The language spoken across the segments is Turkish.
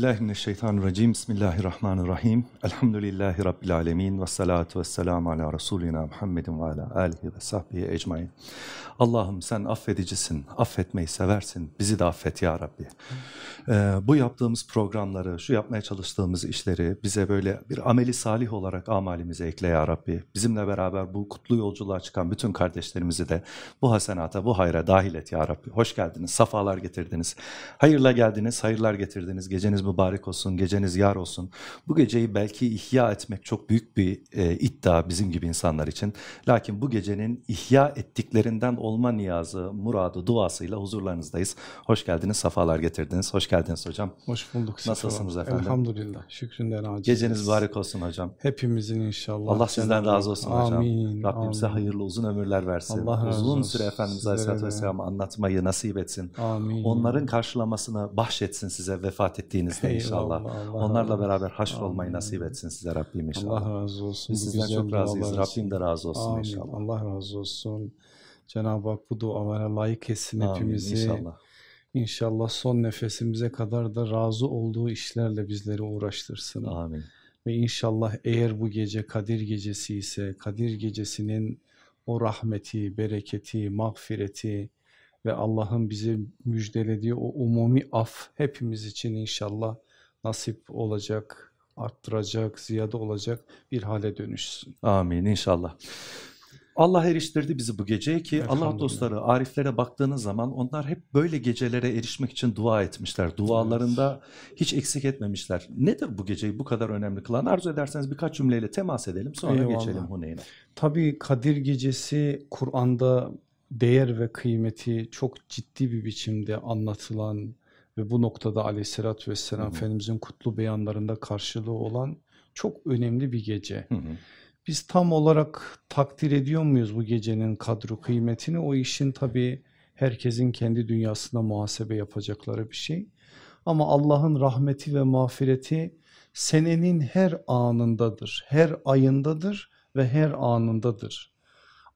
Euzubillahimineşşeytanirracim. Bismillahirrahmanirrahim. Elhamdülillahi Rabbil alemin. Ve salatu ve selamu ala Resulina Muhammedin ve ala alihi ve sahbihi ecmain. Allah'ım sen affedicisin, affetmeyi seversin. Bizi de affet ya Rabbi. Ee, bu yaptığımız programları, şu yapmaya çalıştığımız işleri bize böyle bir ameli salih olarak amalimize ekle ya Rabbi. Bizimle beraber bu kutlu yolculuğa çıkan bütün kardeşlerimizi de bu hasenata, bu hayra dahil et ya Rabbi. Hoş geldiniz, safalar getirdiniz. Hayırla geldiniz, hayırlar getirdiniz. Geceniz mübarek olsun, geceniz yar olsun. Bu geceyi belki ihya etmek çok büyük bir e, iddia bizim gibi insanlar için. Lakin bu gecenin ihya ettiklerinden olma niyazı, muradı, duasıyla huzurlarınızdayız. Hoş geldiniz, safalar getirdiniz. Hoş geldiniz hocam. Hoş bulduk. Nasılsınız Sefa. efendim? Elhamdülillah. Şükründen aciziz. Geceniz mübarek olsun hocam. Hepimizin inşallah. Allah sizden razı olsun hocam. Amin. Rabbim size hayırlı uzun ömürler versin. Allah uzun olsun. süre Efendimiz Aleyhisselatü. Vesselam'ı anlatmayı nasip etsin. Amin. Onların karşılamasını bahşetsin size vefat ettiğinizde Eyvallah, inşallah. Allah Onlarla razı- beraber haşr olmayı nasip etsin size Rabbim inşallah. Allah razı olsun. Biz sizden çok razıyız. Rabbim de razı olsun Amin. inşallah. Allah razı olsun. Cenab-ı Hak bu dualara layık etsin Amin hepimizi. inşallah. İnşallah son nefesimize kadar da razı olduğu işlerle bizleri uğraştırsın. Amin. Ve inşallah eğer bu gece Kadir gecesi ise Kadir gecesinin o rahmeti, bereketi, mağfireti ve Allah'ın bize müjdelediği o umumi af hepimiz için inşallah nasip olacak, arttıracak, ziyade olacak bir hale dönüşsün. Amin inşallah. Allah eriştirdi bizi bu geceye ki Allah dostları ariflere baktığınız zaman onlar hep böyle gecelere erişmek için dua etmişler. Dualarında hiç eksik etmemişler. Nedir bu geceyi bu kadar önemli kılan? Arzu ederseniz birkaç cümleyle temas edelim sonra Eyvallah. geçelim Huneyn'e. Tabii Kadir gecesi Kur'an'da değer ve kıymeti çok ciddi bir biçimde anlatılan ve bu noktada aleyhissalatü vesselam Hı hı. Efendimizin kutlu beyanlarında karşılığı olan çok önemli bir gece. Hı hı. Biz tam olarak takdir ediyor muyuz bu gecenin kadru kıymetini? O işin tabii herkesin kendi dünyasında muhasebe yapacakları bir şey. Ama Allah'ın rahmeti ve mağfireti senenin her anındadır, her ayındadır ve her anındadır.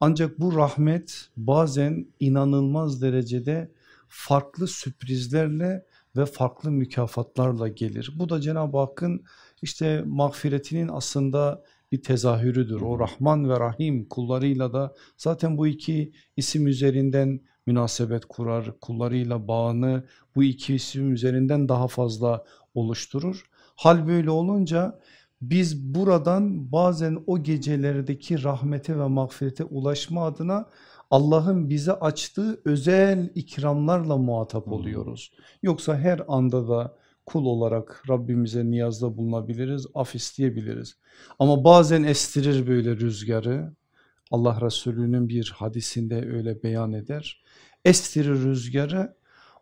Ancak bu rahmet bazen inanılmaz derecede farklı sürprizlerle ve farklı mükafatlarla gelir. Bu da Cenab-ı Hakk'ın işte mağfiretinin aslında bir tezahürüdür. O Rahman ve Rahim kullarıyla da zaten bu iki isim üzerinden münasebet kurar. Kullarıyla bağını bu iki isim üzerinden daha fazla oluşturur. Hal böyle olunca biz buradan bazen o gecelerdeki rahmete ve mağfirete ulaşma adına Allah'ın bize açtığı özel ikramlarla muhatap Hmm. oluyoruz. Yoksa her anda da kul olarak Rabbimize niyazda bulunabiliriz, af isteyebiliriz. Ama bazen estirir böyle rüzgarı. Allah Resulü'nün bir hadisinde öyle beyan eder. Estirir rüzgarı.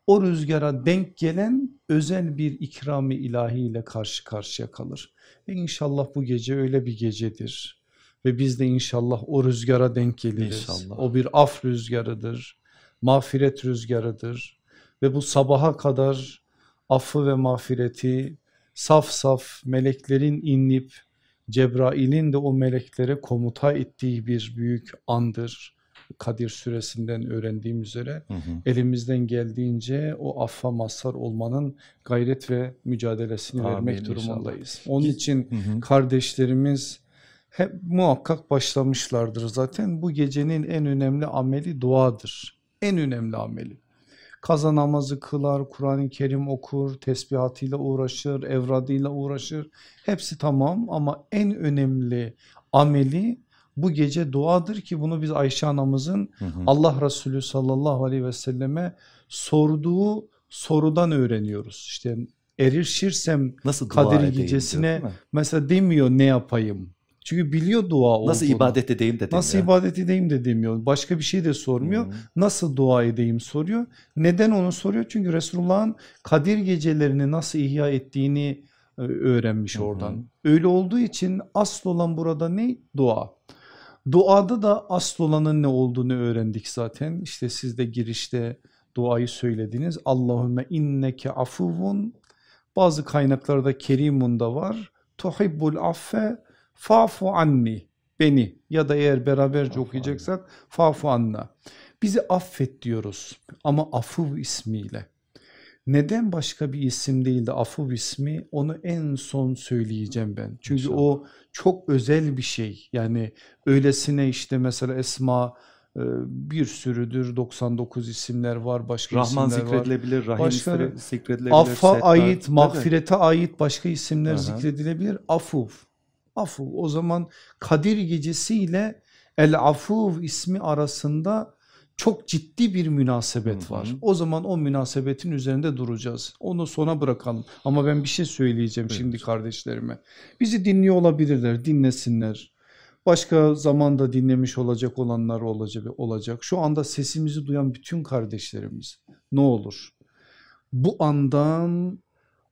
O rüzgara denk gelen özel bir ikrami ilahiyle karşı karşıya kalır. Ve inşallah bu gece öyle bir gecedir. Ve biz de inşallah o rüzgara denk geliriz. İnşallah. O bir af rüzgarıdır. Mağfiret rüzgarıdır. Ve bu sabaha kadar affı ve mağfireti saf saf meleklerin inip Cebrail'in de o meleklere komuta ettiği bir büyük andır. Kadir suresinden öğrendiğim üzere Hı hı. elimizden geldiğince o affa mazhar olmanın gayret ve mücadelesini Amin vermek inşallah. durumundayız. Onun için Hı hı. kardeşlerimiz hep muhakkak başlamışlardır zaten bu gecenin en önemli ameli duadır. En önemli ameli. Kaza namazı kılar, Kur'an-ı Kerim okur, tesbihatıyla uğraşır, evradıyla uğraşır. Hepsi tamam ama en önemli ameli bu gece duadır ki bunu biz Ayşe anamızın Hı hı. Allah Resulü sallallahu aleyhi ve selleme sorduğu sorudan öğreniyoruz. İşte erişirsem Nasıl Kadir diyor, gecesine mi? mesela demiyor ne yapayım. Çünkü biliyor dua Nasıl olduğunu. ibadet edeyim de Nasıl ibadet edeyim de demiyor. Başka bir şey de sormuyor. Hı. Nasıl dua edeyim soruyor. Neden onu soruyor? Çünkü Resulullah'ın Kadir gecelerini nasıl ihya ettiğini e, öğrenmiş oradan. Öyle olduğu için asıl olan burada ne? Dua. Duada da asıl olanın ne olduğunu öğrendik zaten. İşte siz de girişte duayı söylediniz. Allahümme inneke afuvun. Bazı kaynaklarda kerimun da var. Tuhibbul affe fa'fu anni. Beni ya da eğer beraberce okuyacaksak fa'fu anna. Bizi affet diyoruz ama afuv ismiyle. Neden başka bir isim değil de Afuv ismi onu en son söyleyeceğim ben. Çünkü İnşallah. o çok özel bir şey. Yani öylesine işte mesela Esma e, bir sürüdür 99 isimler var başka Rahman isimler var. zikredilebilir, Rahim Başka- zikre- zikredilebilir. Affa Settar. ait, mağfirete ait başka isimler Aha. zikredilebilir. Afuv. Afuv. O zaman Kadir gecesi ile El Afuv ismi arasında çok ciddi bir münasebet Hı hı. var. O zaman o münasebetin üzerinde duracağız. Onu sona bırakalım. Ama ben bir şey söyleyeceğim Buyurun şimdi kardeşlerime. Bizi dinliyor olabilirler, dinlesinler. Başka zamanda dinlemiş olacak olanlar olacak. olacak. Şu anda sesimizi duyan bütün kardeşlerimiz ne olur bu andan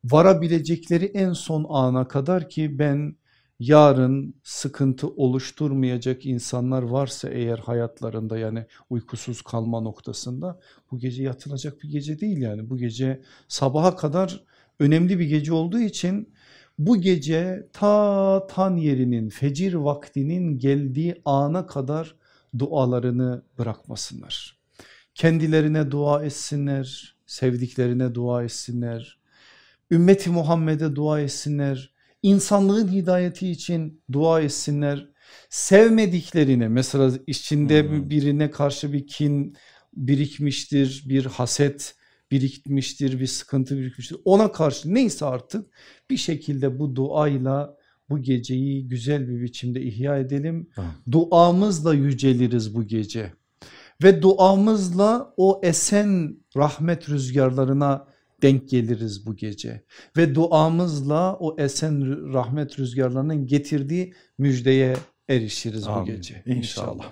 varabilecekleri en son ana kadar ki ben yarın sıkıntı oluşturmayacak insanlar varsa eğer hayatlarında yani uykusuz kalma noktasında bu gece yatılacak bir gece değil yani bu gece sabaha kadar önemli bir gece olduğu için bu gece ta tan yerinin fecir vaktinin geldiği ana kadar dualarını bırakmasınlar. Kendilerine dua etsinler, sevdiklerine dua etsinler, ümmeti Muhammed'e dua etsinler, insanlığın hidayeti için dua etsinler. Sevmediklerine mesela içinde Hmm. birine karşı bir kin birikmiştir, bir haset birikmiştir, bir sıkıntı birikmiştir. Ona karşı neyse artık bir şekilde bu duayla bu geceyi güzel bir biçimde ihya edelim. Tamam. Duamızla yüceliriz bu gece. Ve duamızla o esen rahmet rüzgarlarına denk geliriz bu gece. Ve duamızla o esen rahmet rüzgarlarının getirdiği müjdeye erişiriz bu Amin. gece. İnşallah.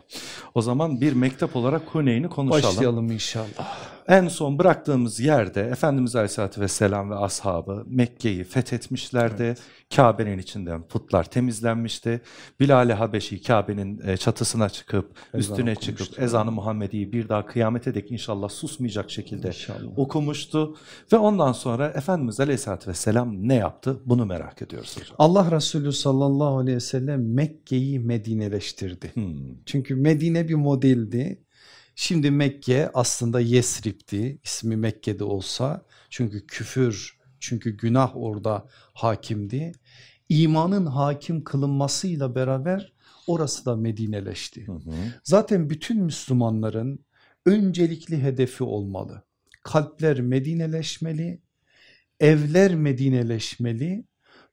O zaman bir mektep olarak Huneyn'i konuşalım. Başlayalım inşallah. En son bıraktığımız yerde Efendimiz Aleyhisselatü Vesselam ve ashabı Mekke'yi fethetmişlerdi. Kabe'nin içinden putlar temizlenmişti. Bilal-i Habeşi Kabe'nin e, çatısına çıkıp Ezan üstüne okumuştu. çıkıp ezanı Muhammedi'yi bir daha kıyamete dek inşallah susmayacak şekilde İnşallah. okumuştu. Ve ondan sonra Efendimiz Aleyhisselatü Vesselam ne yaptı? Bunu merak ediyoruz hocam. Allah Resulü sallallahu aleyhi ve sellem Mekke'yi Medineleştirdi. Hmm. Çünkü Medine bir modeldi. Şimdi Mekke aslında Yesrib'ti. İsmi Mekke'de olsa. Çünkü küfür, çünkü günah orada hakimdi. İmanın hakim kılınmasıyla beraber orası da Medineleşti. Hı hı. Zaten bütün Müslümanların öncelikli hedefi olmalı. Kalpler Medineleşmeli, evler Medineleşmeli,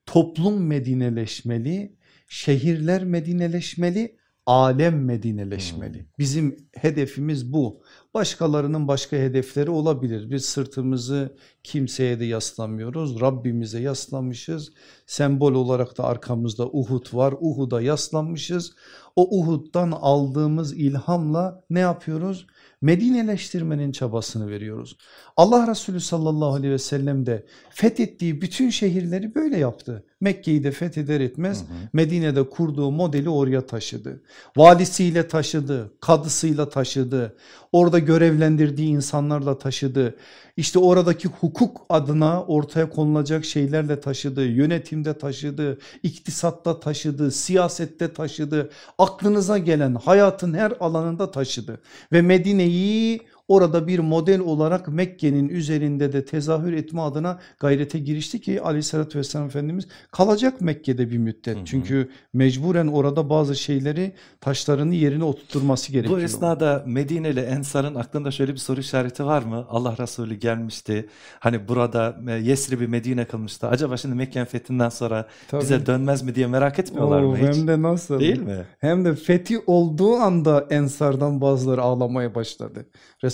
toplum Medineleşmeli, şehirler Medineleşmeli, alem Medineleşmeli. Hmm. Bizim hedefimiz bu. Başkalarının başka hedefleri olabilir. Biz sırtımızı kimseye de yaslamıyoruz. Rabbimize yaslamışız. Sembol olarak da arkamızda Uhud var. Uhud'a yaslanmışız. O Uhud'dan aldığımız ilhamla ne yapıyoruz? Medineleştirmenin çabasını veriyoruz. Allah Resulü sallallahu aleyhi ve sellem de fethettiği bütün şehirleri böyle yaptı. Mekke'yi de fetheder etmez Hı hı. Medine'de kurduğu modeli oraya taşıdı. Valisiyle taşıdı, kadısıyla taşıdı, orada görevlendirdiği insanlarla taşıdı. İşte oradaki hukuk adına ortaya konulacak şeylerle taşıdı, yönetimde taşıdı, iktisatta taşıdı, siyasette taşıdı, aklınıza gelen hayatın her alanında taşıdı. Ve Medine'yi orada bir model olarak Mekke'nin üzerinde de tezahür etme adına gayrete girişti ki aleyhissalatü vesselam Efendimiz kalacak Mekke'de bir müddet. Hı hı. Çünkü mecburen orada bazı şeyleri taşlarını yerine oturtturması gerekiyor. Bu esnada Medineli Ensar'ın aklında şöyle bir soru işareti var mı? Allah Resulü gelmişti. Hani burada e, Yesrib'i Medine kılmıştı. Acaba şimdi Mekke fethinden sonra Tabii. bize dönmez mi diye merak etmiyorlar Oo, mı hiç? Hem de nasıl? Değil mi? Hem de fethi olduğu anda Ensar'dan bazıları ağlamaya başladı.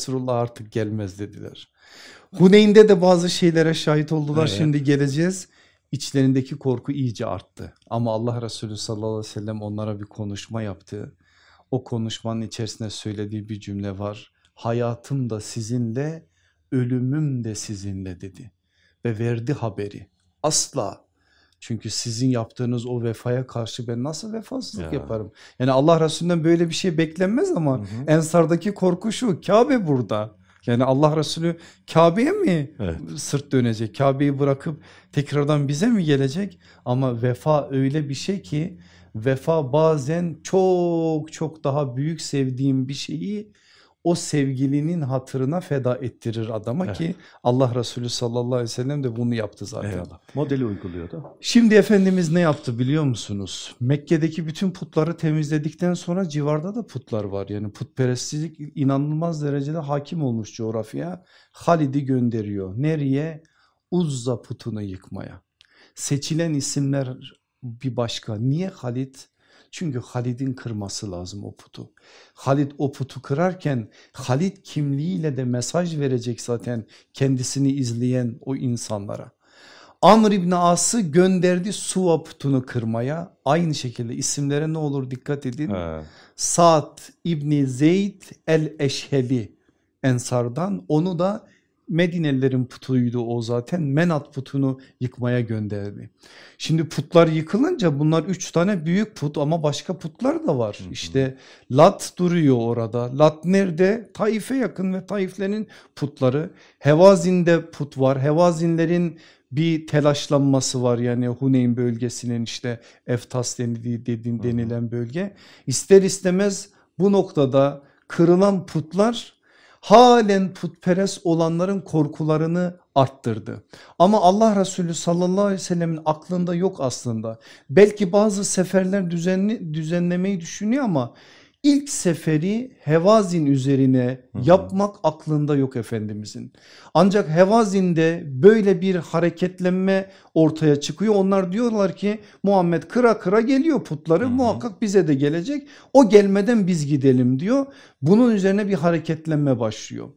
Resulullah artık gelmez dediler. Huneyn'de de bazı şeylere şahit oldular. Evet. Şimdi geleceğiz. İçlerindeki korku iyice arttı. Ama Allah Resulü sallallahu aleyhi ve sellem onlara bir konuşma yaptı. O konuşmanın içerisinde söylediği bir cümle var. Hayatım da sizinle, ölümüm de sizinle dedi. Ve verdi haberi. Asla çünkü sizin yaptığınız o vefaya karşı ben nasıl vefasızlık Ya. yaparım? Yani Allah Resulü'nden böyle bir şey beklenmez ama Hı hı. Ensar'daki korku şu Kabe burada. Yani Allah Resulü Kabe'ye mi Evet. sırt dönecek? Kabe'yi bırakıp tekrardan bize mi gelecek? Ama vefa öyle bir şey ki vefa bazen çok çok daha büyük sevdiğim bir şeyi o sevgilinin hatırına feda ettirir adama Evet. ki Allah Resulü sallallahu aleyhi ve sellem de bunu yaptı zaten. Eyvallah. Modeli uyguluyordu. Şimdi Efendimiz ne yaptı biliyor musunuz? Mekke'deki bütün putları temizledikten sonra civarda da putlar var. Yani putperestlik inanılmaz derecede hakim olmuş coğrafyaya. Halid'i gönderiyor. Nereye? Uzza putunu yıkmaya. Seçilen isimler bir başka. Niye Halid? Çünkü Halid'in kırması lazım o putu. Halid o putu kırarken Halid kimliğiyle de mesaj verecek zaten kendisini izleyen o insanlara. Amr İbni As'ı gönderdi Suva putunu kırmaya. Aynı şekilde isimlere ne olur dikkat edin. He. Sa'd İbni Zeyd el-Eşheli Ensardan onu da Medinelilerin putuydu o zaten Menat putunu yıkmaya gönderdi. Şimdi putlar yıkılınca bunlar üç tane büyük put ama başka putlar da var. Hı hı. İşte Lat duruyor orada. Lat nerede? Taif'e yakın ve Taiflerin putları. Hevazin'de put var. Hevazinlerin bir telaşlanması var yani Huneyn bölgesinin işte Eftas denildiği dediğin denilen bölge. İster istemez bu noktada kırılan putlar halen putperest olanların korkularını arttırdı. Ama Allah Resulü sallallahu aleyhi ve sellemin aklında yok aslında. Belki bazı seferler düzenli, düzenlemeyi düşünüyor ama ilk seferi Hevazin üzerine yapmak aklında yok Efendimizin. Ancak Hevazin'de böyle bir hareketlenme ortaya çıkıyor. Onlar diyorlar ki Muhammed kıra kıra geliyor putları Hı hı. muhakkak bize de gelecek. O gelmeden biz gidelim diyor. Bunun üzerine bir hareketlenme başlıyor.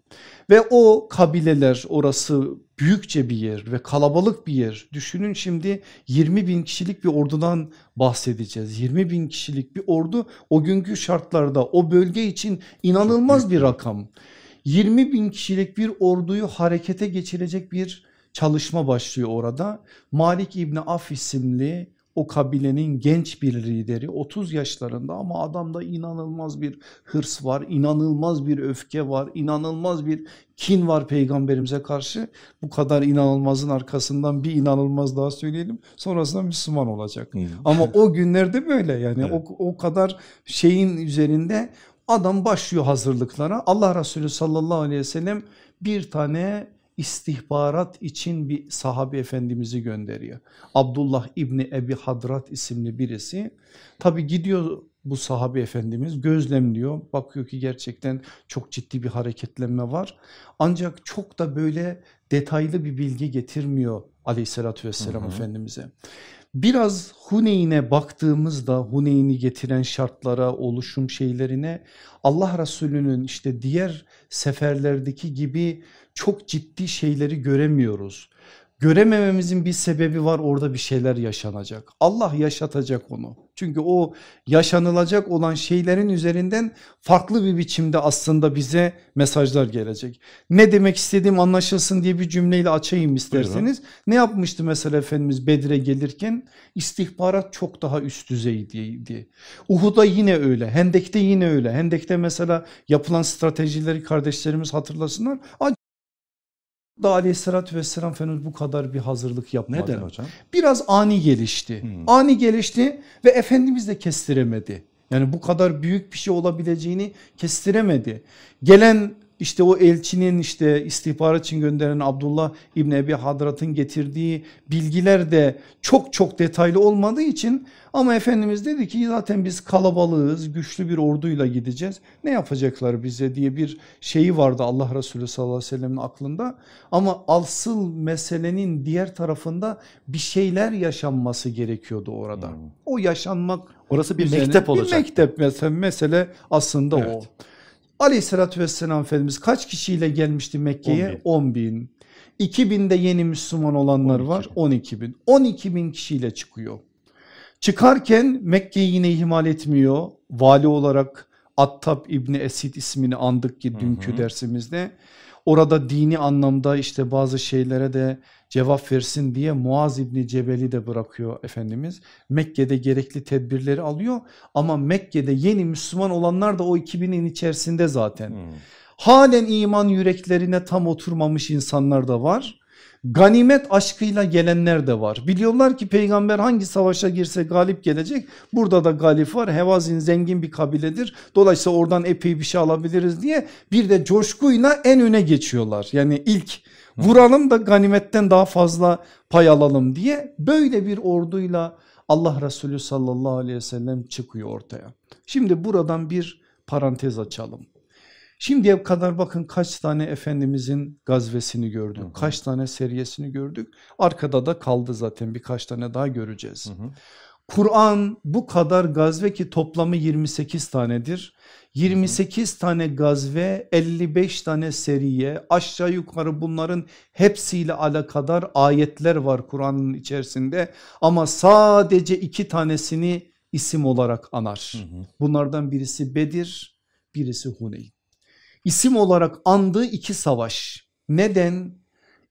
Ve o kabileler orası büyükçe bir yer ve kalabalık bir yer. Düşünün şimdi 20 bin kişilik bir ordudan bahsedeceğiz. 20 bin kişilik bir ordu o günkü şartlarda o bölge için inanılmaz bir rakam. 20 bin kişilik bir orduyu harekete geçirecek bir çalışma başlıyor orada. Malik İbni Af isimli o kabilenin genç bir lideri 30 yaşlarında ama adamda inanılmaz bir hırs var, inanılmaz bir öfke var, inanılmaz bir kin var peygamberimize karşı. Bu kadar inanılmazın arkasından bir inanılmaz daha söyleyelim sonrasında Müslüman olacak. Ama o günlerde böyle yani Evet. o, o kadar şeyin üzerinde adam başlıyor hazırlıklara. Allah Resulü sallallahu aleyhi ve sellem bir tane istihbarat için bir sahabe efendimizi gönderiyor. Abdullah İbni Ebi Hadrat isimli birisi. Tabi gidiyor bu sahabe efendimiz gözlemliyor. Bakıyor ki gerçekten çok ciddi bir hareketlenme var. Ancak çok da böyle detaylı bir bilgi getirmiyor aleyhissalatü vesselam Hı hı. efendimize. Biraz Huneyn'e baktığımızda Huneyn'i getiren şartlara, oluşum şeylerine Allah Resulü'nün işte diğer seferlerdeki gibi çok ciddi şeyleri göremiyoruz. Göremememizin bir sebebi var orada bir şeyler yaşanacak. Allah yaşatacak onu. Çünkü o yaşanılacak olan şeylerin üzerinden farklı bir biçimde aslında bize mesajlar gelecek. Ne demek istediğim anlaşılsın diye bir cümleyle açayım isterseniz. Ne yapmıştı mesela Efendimiz Bedir'e gelirken istihbarat çok daha üst düzeydeydi. Uhud'da yine öyle, Hendek'te yine öyle. Hendek'te mesela yapılan stratejileri kardeşlerimiz hatırlasınlar. Da aleyhissalatü vesselam Efendimiz bu kadar bir hazırlık yapmadı. Neden hocam? Biraz ani gelişti. Hmm. Ani gelişti ve Efendimiz de kestiremedi. Yani bu kadar büyük bir şey olabileceğini kestiremedi. Gelen işte o elçinin işte istihbarat için gönderen Abdullah İbni Ebi Hadrat'ın getirdiği bilgiler de çok çok detaylı olmadığı için ama Efendimiz dedi ki zaten biz kalabalığız güçlü bir orduyla gideceğiz ne yapacaklar bize diye bir şeyi vardı Allah Resulü sallallahu aleyhi ve sellemin aklında ama asıl meselenin diğer tarafında bir şeyler yaşanması gerekiyordu orada. Hmm. O yaşanmak Orası bir mektep olacak. Bir mektep mesela mesele aslında o. Aleyhissalatü vesselam Efendimiz kaç kişiyle gelmişti Mekke'ye? 10 bin. 2000'de yeni Müslüman olanlar 12 var bin. 12 bin. 12 bin kişiyle çıkıyor. Çıkarken Mekke'yi yine ihmal etmiyor. Vali olarak Attab İbni Esid ismini andık ki Hı dünkü hı. dersimizde. Orada dini anlamda işte bazı şeylere de cevap versin diye Muaz İbni Cebel'i de bırakıyor Efendimiz. Mekke'de gerekli tedbirleri alıyor ama Mekke'de yeni Müslüman olanlar da o 2000'in içerisinde zaten. Hmm. Halen iman yüreklerine tam oturmamış insanlar da var Ganimet aşkıyla gelenler de var. Biliyorlar ki peygamber hangi savaşa girse galip gelecek. Burada da galip var. Hevazin zengin bir kabiledir. Dolayısıyla oradan epey bir şey alabiliriz diye bir de coşkuyla en öne geçiyorlar. Yani ilk vuralım da ganimetten daha fazla pay alalım diye böyle bir orduyla Allah Resulü sallallahu aleyhi ve sellem çıkıyor ortaya. Şimdi buradan bir parantez açalım. Şimdiye kadar bakın kaç tane Efendimizin gazvesini gördük. Hı hı. Kaç tane seriyesini gördük. Arkada da kaldı zaten birkaç tane daha göreceğiz. Kur'an bu kadar gazve ki toplamı 28 tanedir. 28 tane gazve 55 tane seriye aşağı yukarı bunların hepsiyle alakadar ayetler var Kur'an'ın içerisinde. Ama sadece iki tanesini isim olarak anar. Bunlardan birisi Bedir birisi Huneyn isim olarak andığı iki savaş. Neden?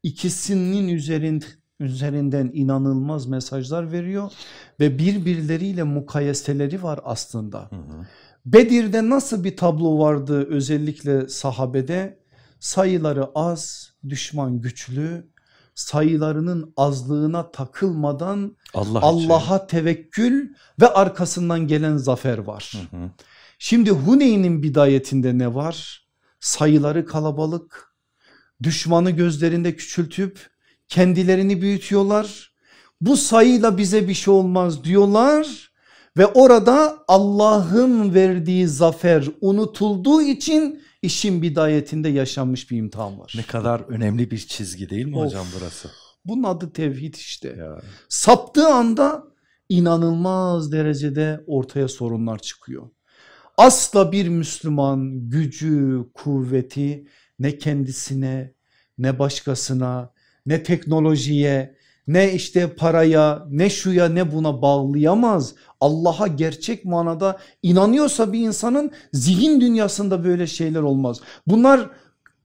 İkisinin üzerinde, üzerinden inanılmaz mesajlar veriyor ve birbirleriyle mukayeseleri var aslında. Hı hı. Bedir'de nasıl bir tablo vardı özellikle sahabede? Sayıları az, düşman güçlü, sayılarının azlığına takılmadan Allah Allah'a tevekkül ve arkasından gelen zafer var. Hı hı. Şimdi Huneyn'in bidayetinde ne var? sayıları kalabalık, düşmanı gözlerinde küçültüp kendilerini büyütüyorlar. Bu sayıyla bize bir şey olmaz diyorlar ve orada Allah'ın verdiği zafer unutulduğu için işin bidayetinde yaşanmış bir imtihan var. Ne kadar önemli bir çizgi değil mi of, hocam burası? Bunun adı tevhid işte. Ya. Saptığı anda inanılmaz derecede ortaya sorunlar çıkıyor. Asla bir Müslüman gücü, kuvveti ne kendisine, ne başkasına, ne teknolojiye, ne işte paraya, ne şuya, ne buna bağlayamaz. Allah'a gerçek manada inanıyorsa bir insanın zihin dünyasında böyle şeyler olmaz. Bunlar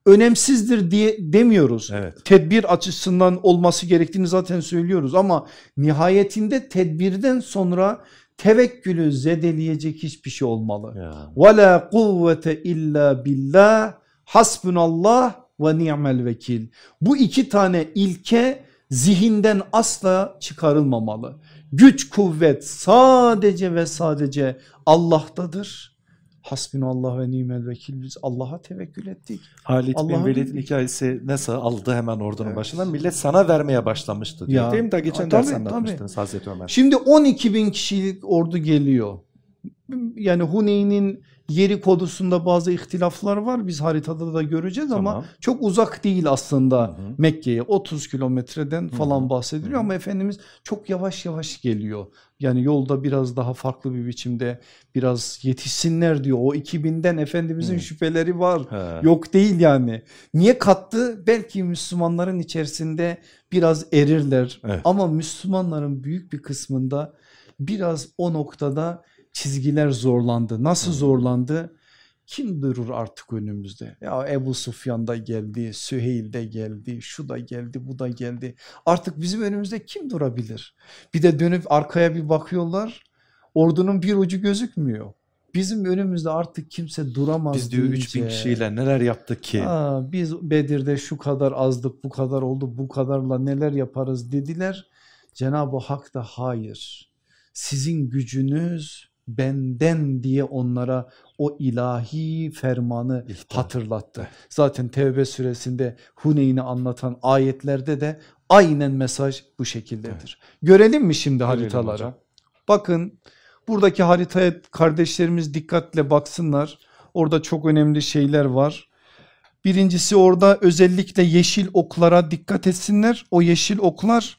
önemsizdir diye demiyoruz. Evet. Tedbir açısından olması gerektiğini zaten söylüyoruz ama nihayetinde tedbirden sonra tevekkülü zedeleyecek hiçbir şey olmalı. Ve la kuvvete illa billah hasbunallah ve ni'mel vekil. Bu iki tane ilke zihinden asla çıkarılmamalı. Güç kuvvet sadece ve sadece Allah'tadır. Hasbinallah ve nimel vekil biz Allah'a tevekkül ettik. Halit bin Velid'in hikayesi nasıl aldı hemen ordunun evet. başından millet sana vermeye başlamıştı diyor ya, değil mi? Daha geçen ders anlatmıştınız Hazreti Ömer. Şimdi 12 bin kişilik ordu geliyor. Yani Huneyn'in yeri kodusunda bazı ihtilaflar var biz haritada da göreceğiz tamam. ama çok uzak değil aslında Mekke'ye 30 kilometreden falan bahsediliyor Hı -hı. ama Efendimiz çok yavaş yavaş geliyor. Yani yolda biraz daha farklı bir biçimde biraz yetişsinler diyor. O 2000'den Efendimizin hmm. şüpheleri var. He. Yok değil yani. Niye kattı? Belki Müslümanların içerisinde biraz erirler. Evet. Ama Müslümanların büyük bir kısmında biraz o noktada çizgiler zorlandı. Nasıl hmm. zorlandı? Kim durur artık önümüzde? Ya Ebu Sufyan da geldi, Süheyl de geldi, şu da geldi, bu da geldi. Artık bizim önümüzde kim durabilir? Bir de dönüp arkaya bir bakıyorlar. Ordunun bir ucu gözükmüyor. Bizim önümüzde artık kimse duramaz Biz diyor 3000 kişiyle neler yaptık ki? Ha, biz Bedir'de şu kadar azdık bu kadar oldu bu kadarla neler yaparız dediler. Cenab-ı Hak da hayır sizin gücünüz benden diye onlara o ilahi fermanı İhtar. hatırlattı. Zaten Tevbe suresinde Huneyn'i anlatan ayetlerde de aynen mesaj bu şekildedir. Evet. Görelim mi şimdi Görelim haritalara? Hocam. Bakın buradaki haritaya kardeşlerimiz dikkatle baksınlar. Orada çok önemli şeyler var. Birincisi orada özellikle yeşil oklara dikkat etsinler. O yeşil oklar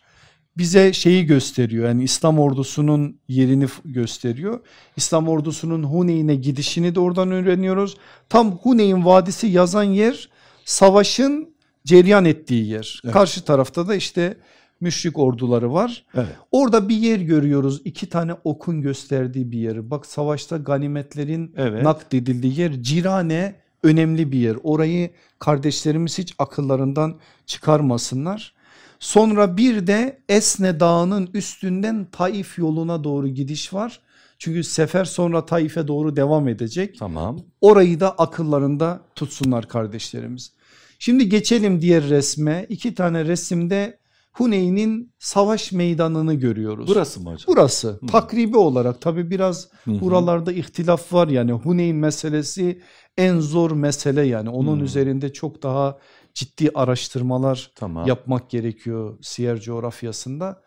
bize şeyi gösteriyor yani İslam ordusunun yerini gösteriyor. İslam ordusunun Huneyn'e gidişini de oradan öğreniyoruz. Tam Huneyn Vadisi yazan yer savaşın ceryan ettiği yer. Evet. Karşı tarafta da işte müşrik orduları var. Evet. Orada bir yer görüyoruz iki tane okun gösterdiği bir yer. Bak savaşta ganimetlerin evet. nakledildiği yer Cirane önemli bir yer. Orayı kardeşlerimiz hiç akıllarından çıkarmasınlar. Sonra bir de Esne Dağı'nın üstünden Taif yoluna doğru gidiş var. Çünkü sefer sonra Taif'e doğru devam edecek. Tamam. Orayı da akıllarında tutsunlar kardeşlerimiz. Şimdi geçelim diğer resme. İki tane resimde Huneyn'in savaş meydanını görüyoruz. Burası mı hocam? Burası Hı. takribi olarak tabi biraz Hı hı. buralarda ihtilaf var yani Huneyn meselesi en zor mesele yani onun Hmm. üzerinde çok daha ciddi araştırmalar Tamam. yapmak gerekiyor siyer coğrafyasında.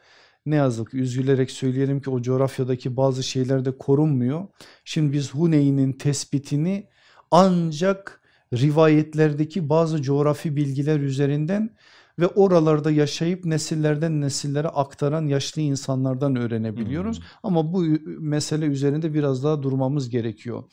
Ne yazık ki üzülerek söyleyelim ki o coğrafyadaki bazı şeyler de korunmuyor. Şimdi biz Huneyn'in tespitini ancak rivayetlerdeki bazı coğrafi bilgiler üzerinden ve oralarda yaşayıp nesillerden nesillere aktaran yaşlı insanlardan öğrenebiliyoruz. Hmm. Ama bu mesele üzerinde biraz daha durmamız gerekiyor.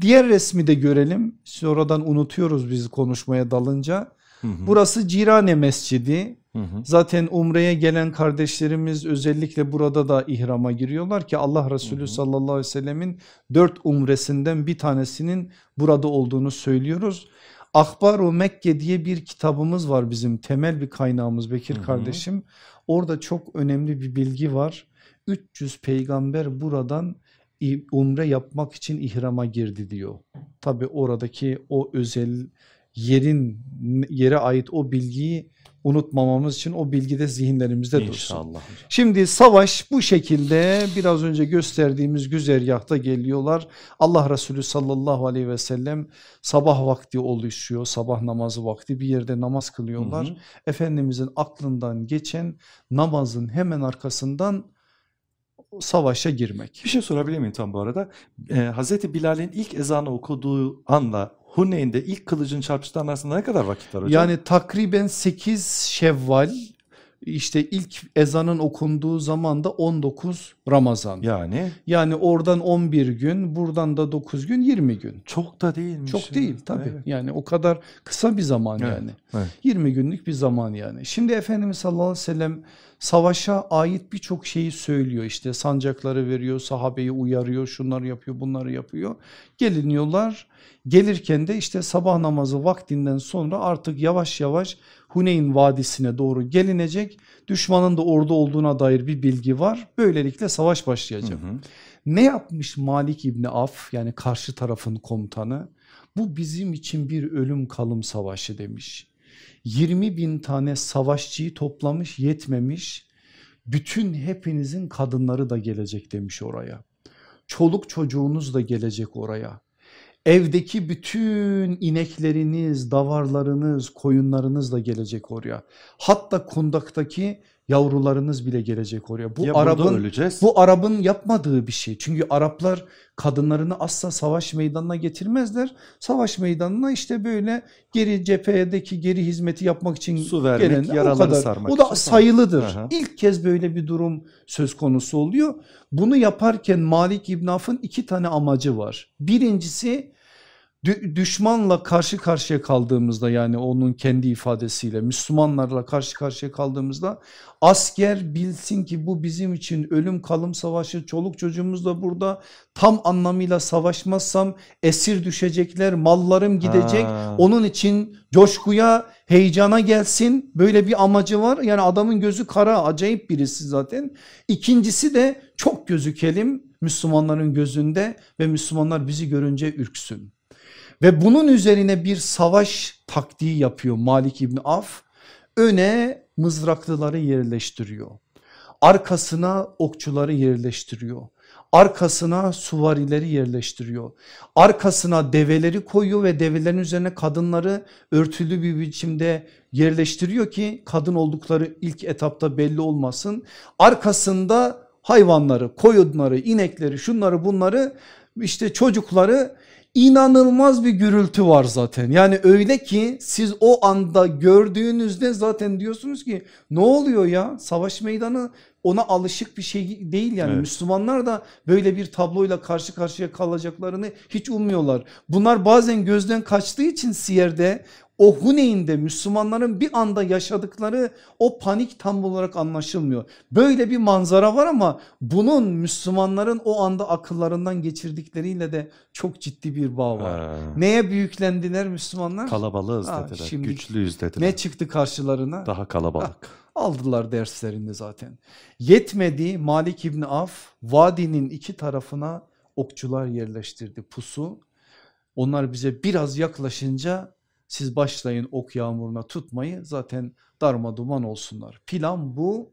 Diğer resmi de görelim. Sonradan unutuyoruz biz konuşmaya dalınca. Hı hı. Burası Cirane Mescidi. Hı hı. Zaten umreye gelen kardeşlerimiz özellikle burada da ihrama giriyorlar ki Allah Resulü Hı hı. sallallahu aleyhi ve sellemin dört umresinden bir tanesinin burada olduğunu söylüyoruz. Akbar-ı Mekke diye bir kitabımız var bizim temel bir kaynağımız Bekir Hı hı. kardeşim. Orada çok önemli bir bilgi var. 300 peygamber buradan umre yapmak için ihrama girdi diyor. Tabi oradaki o özel yerin yere ait o bilgiyi unutmamamız için o bilgi de zihinlerimizde dursun. İnşallah. Şimdi savaş bu şekilde biraz önce gösterdiğimiz güzergahta geliyorlar. Allah Resulü sallallahu aleyhi ve sellem sabah vakti oluşuyor. Sabah namazı vakti bir yerde namaz kılıyorlar. Hı hı. Efendimizin aklından geçen namazın hemen arkasından savaşa girmek. Bir şey sorabilir miyim tam bu arada? Ee, Hazreti Bilal'in ilk ezanı okuduğu anla Huneyn'de ilk kılıcın çarpıştığı an arasında ne kadar vakit var hocam? Yani takriben 8 Şevval işte ilk ezanın okunduğu zaman da 19 Ramazan. yani Yani oradan 11 gün buradan da 9 gün 20 gün. çok da değilmiş. Çok değil tabii. Evet. Yani o kadar kısa bir zaman Evet, yani. evet. 20 günlük bir zaman yani. Şimdi Efendimiz sallallahu aleyhi ve sellem savaşa ait birçok şeyi söylüyor. İşte sancakları veriyor, sahabeyi uyarıyor, şunları yapıyor, bunları yapıyor. Geliniyorlar. Gelirken de işte sabah namazı vaktinden sonra artık yavaş yavaş Huneyn Vadisi'ne doğru gelinecek. Düşmanın da orada olduğuna dair bir bilgi var. Böylelikle savaş başlayacak. Hı hı. Ne yapmış Malik İbni Af yani karşı tarafın komutanı? Bu bizim için bir ölüm kalım savaşı demiş. 20 bin tane savaşçıyı toplamış yetmemiş. Bütün hepinizin kadınları da gelecek demiş oraya. Çoluk çocuğunuz da gelecek oraya. Evdeki bütün inekleriniz, davarlarınız, koyunlarınız da gelecek oraya. Hatta kundaktaki yavrularınız bile gelecek oraya. Bu ya Arap'ın öleceğiz. bu Arap'ın yapmadığı bir şey. Çünkü Araplar kadınlarını asla savaş meydanına getirmezler. Savaş meydanına işte böyle geri cephedeki geri hizmeti yapmak için Su vermek, gelenler o yaraları kadar. sarmak O da için. sayılıdır. Aha. İlk kez böyle bir durum söz konusu oluyor. Bunu yaparken Malik İbn Af'ın iki tane amacı var. Birincisi düşmanla karşı karşıya kaldığımızda yani onun kendi ifadesiyle Müslümanlarla karşı karşıya kaldığımızda asker bilsin ki bu bizim için ölüm kalım savaşı çoluk çocuğumuz da burada tam anlamıyla savaşmazsam esir düşecekler mallarım gidecek Ha. onun için coşkuya heyecana gelsin böyle bir amacı var yani adamın gözü kara acayip birisi zaten İkincisi de çok gözükelim Müslümanların gözünde ve Müslümanlar bizi görünce ürksün. Ve bunun üzerine bir savaş taktiği yapıyor Malik İbni Af. Öne mızraklıları yerleştiriyor. Arkasına okçuları yerleştiriyor. Arkasına suvarileri yerleştiriyor. Arkasına develeri koyuyor ve develerin üzerine kadınları örtülü bir biçimde yerleştiriyor ki kadın oldukları ilk etapta belli olmasın. Arkasında hayvanları, koyunları, inekleri, şunları bunları işte çocukları inanılmaz bir gürültü var zaten. Yani öyle ki siz o anda gördüğünüzde zaten diyorsunuz ki ne oluyor ya savaş meydanı ona alışık bir şey değil yani Evet. Müslümanlar da böyle bir tabloyla karşı karşıya kalacaklarını hiç ummuyorlar. Bunlar bazen gözden kaçtığı için siyerde o Huneyn'de Müslümanların bir anda yaşadıkları o panik tam olarak anlaşılmıyor. Böyle bir manzara var ama bunun Müslümanların o anda akıllarından geçirdikleriyle de çok ciddi bir bağ var. Ha. Neye büyüklendiler Müslümanlar? Kalabalığız Ha, dediler. şimdi Güçlüyüz dediler. Ne çıktı karşılarına? Daha kalabalık. Aldılar derslerini zaten. Yetmedi Malik İbni Af vadinin iki tarafına okçular yerleştirdi pusu. Onlar bize biraz yaklaşınca siz başlayın ok yağmuruna tutmayı zaten darma duman olsunlar. Plan bu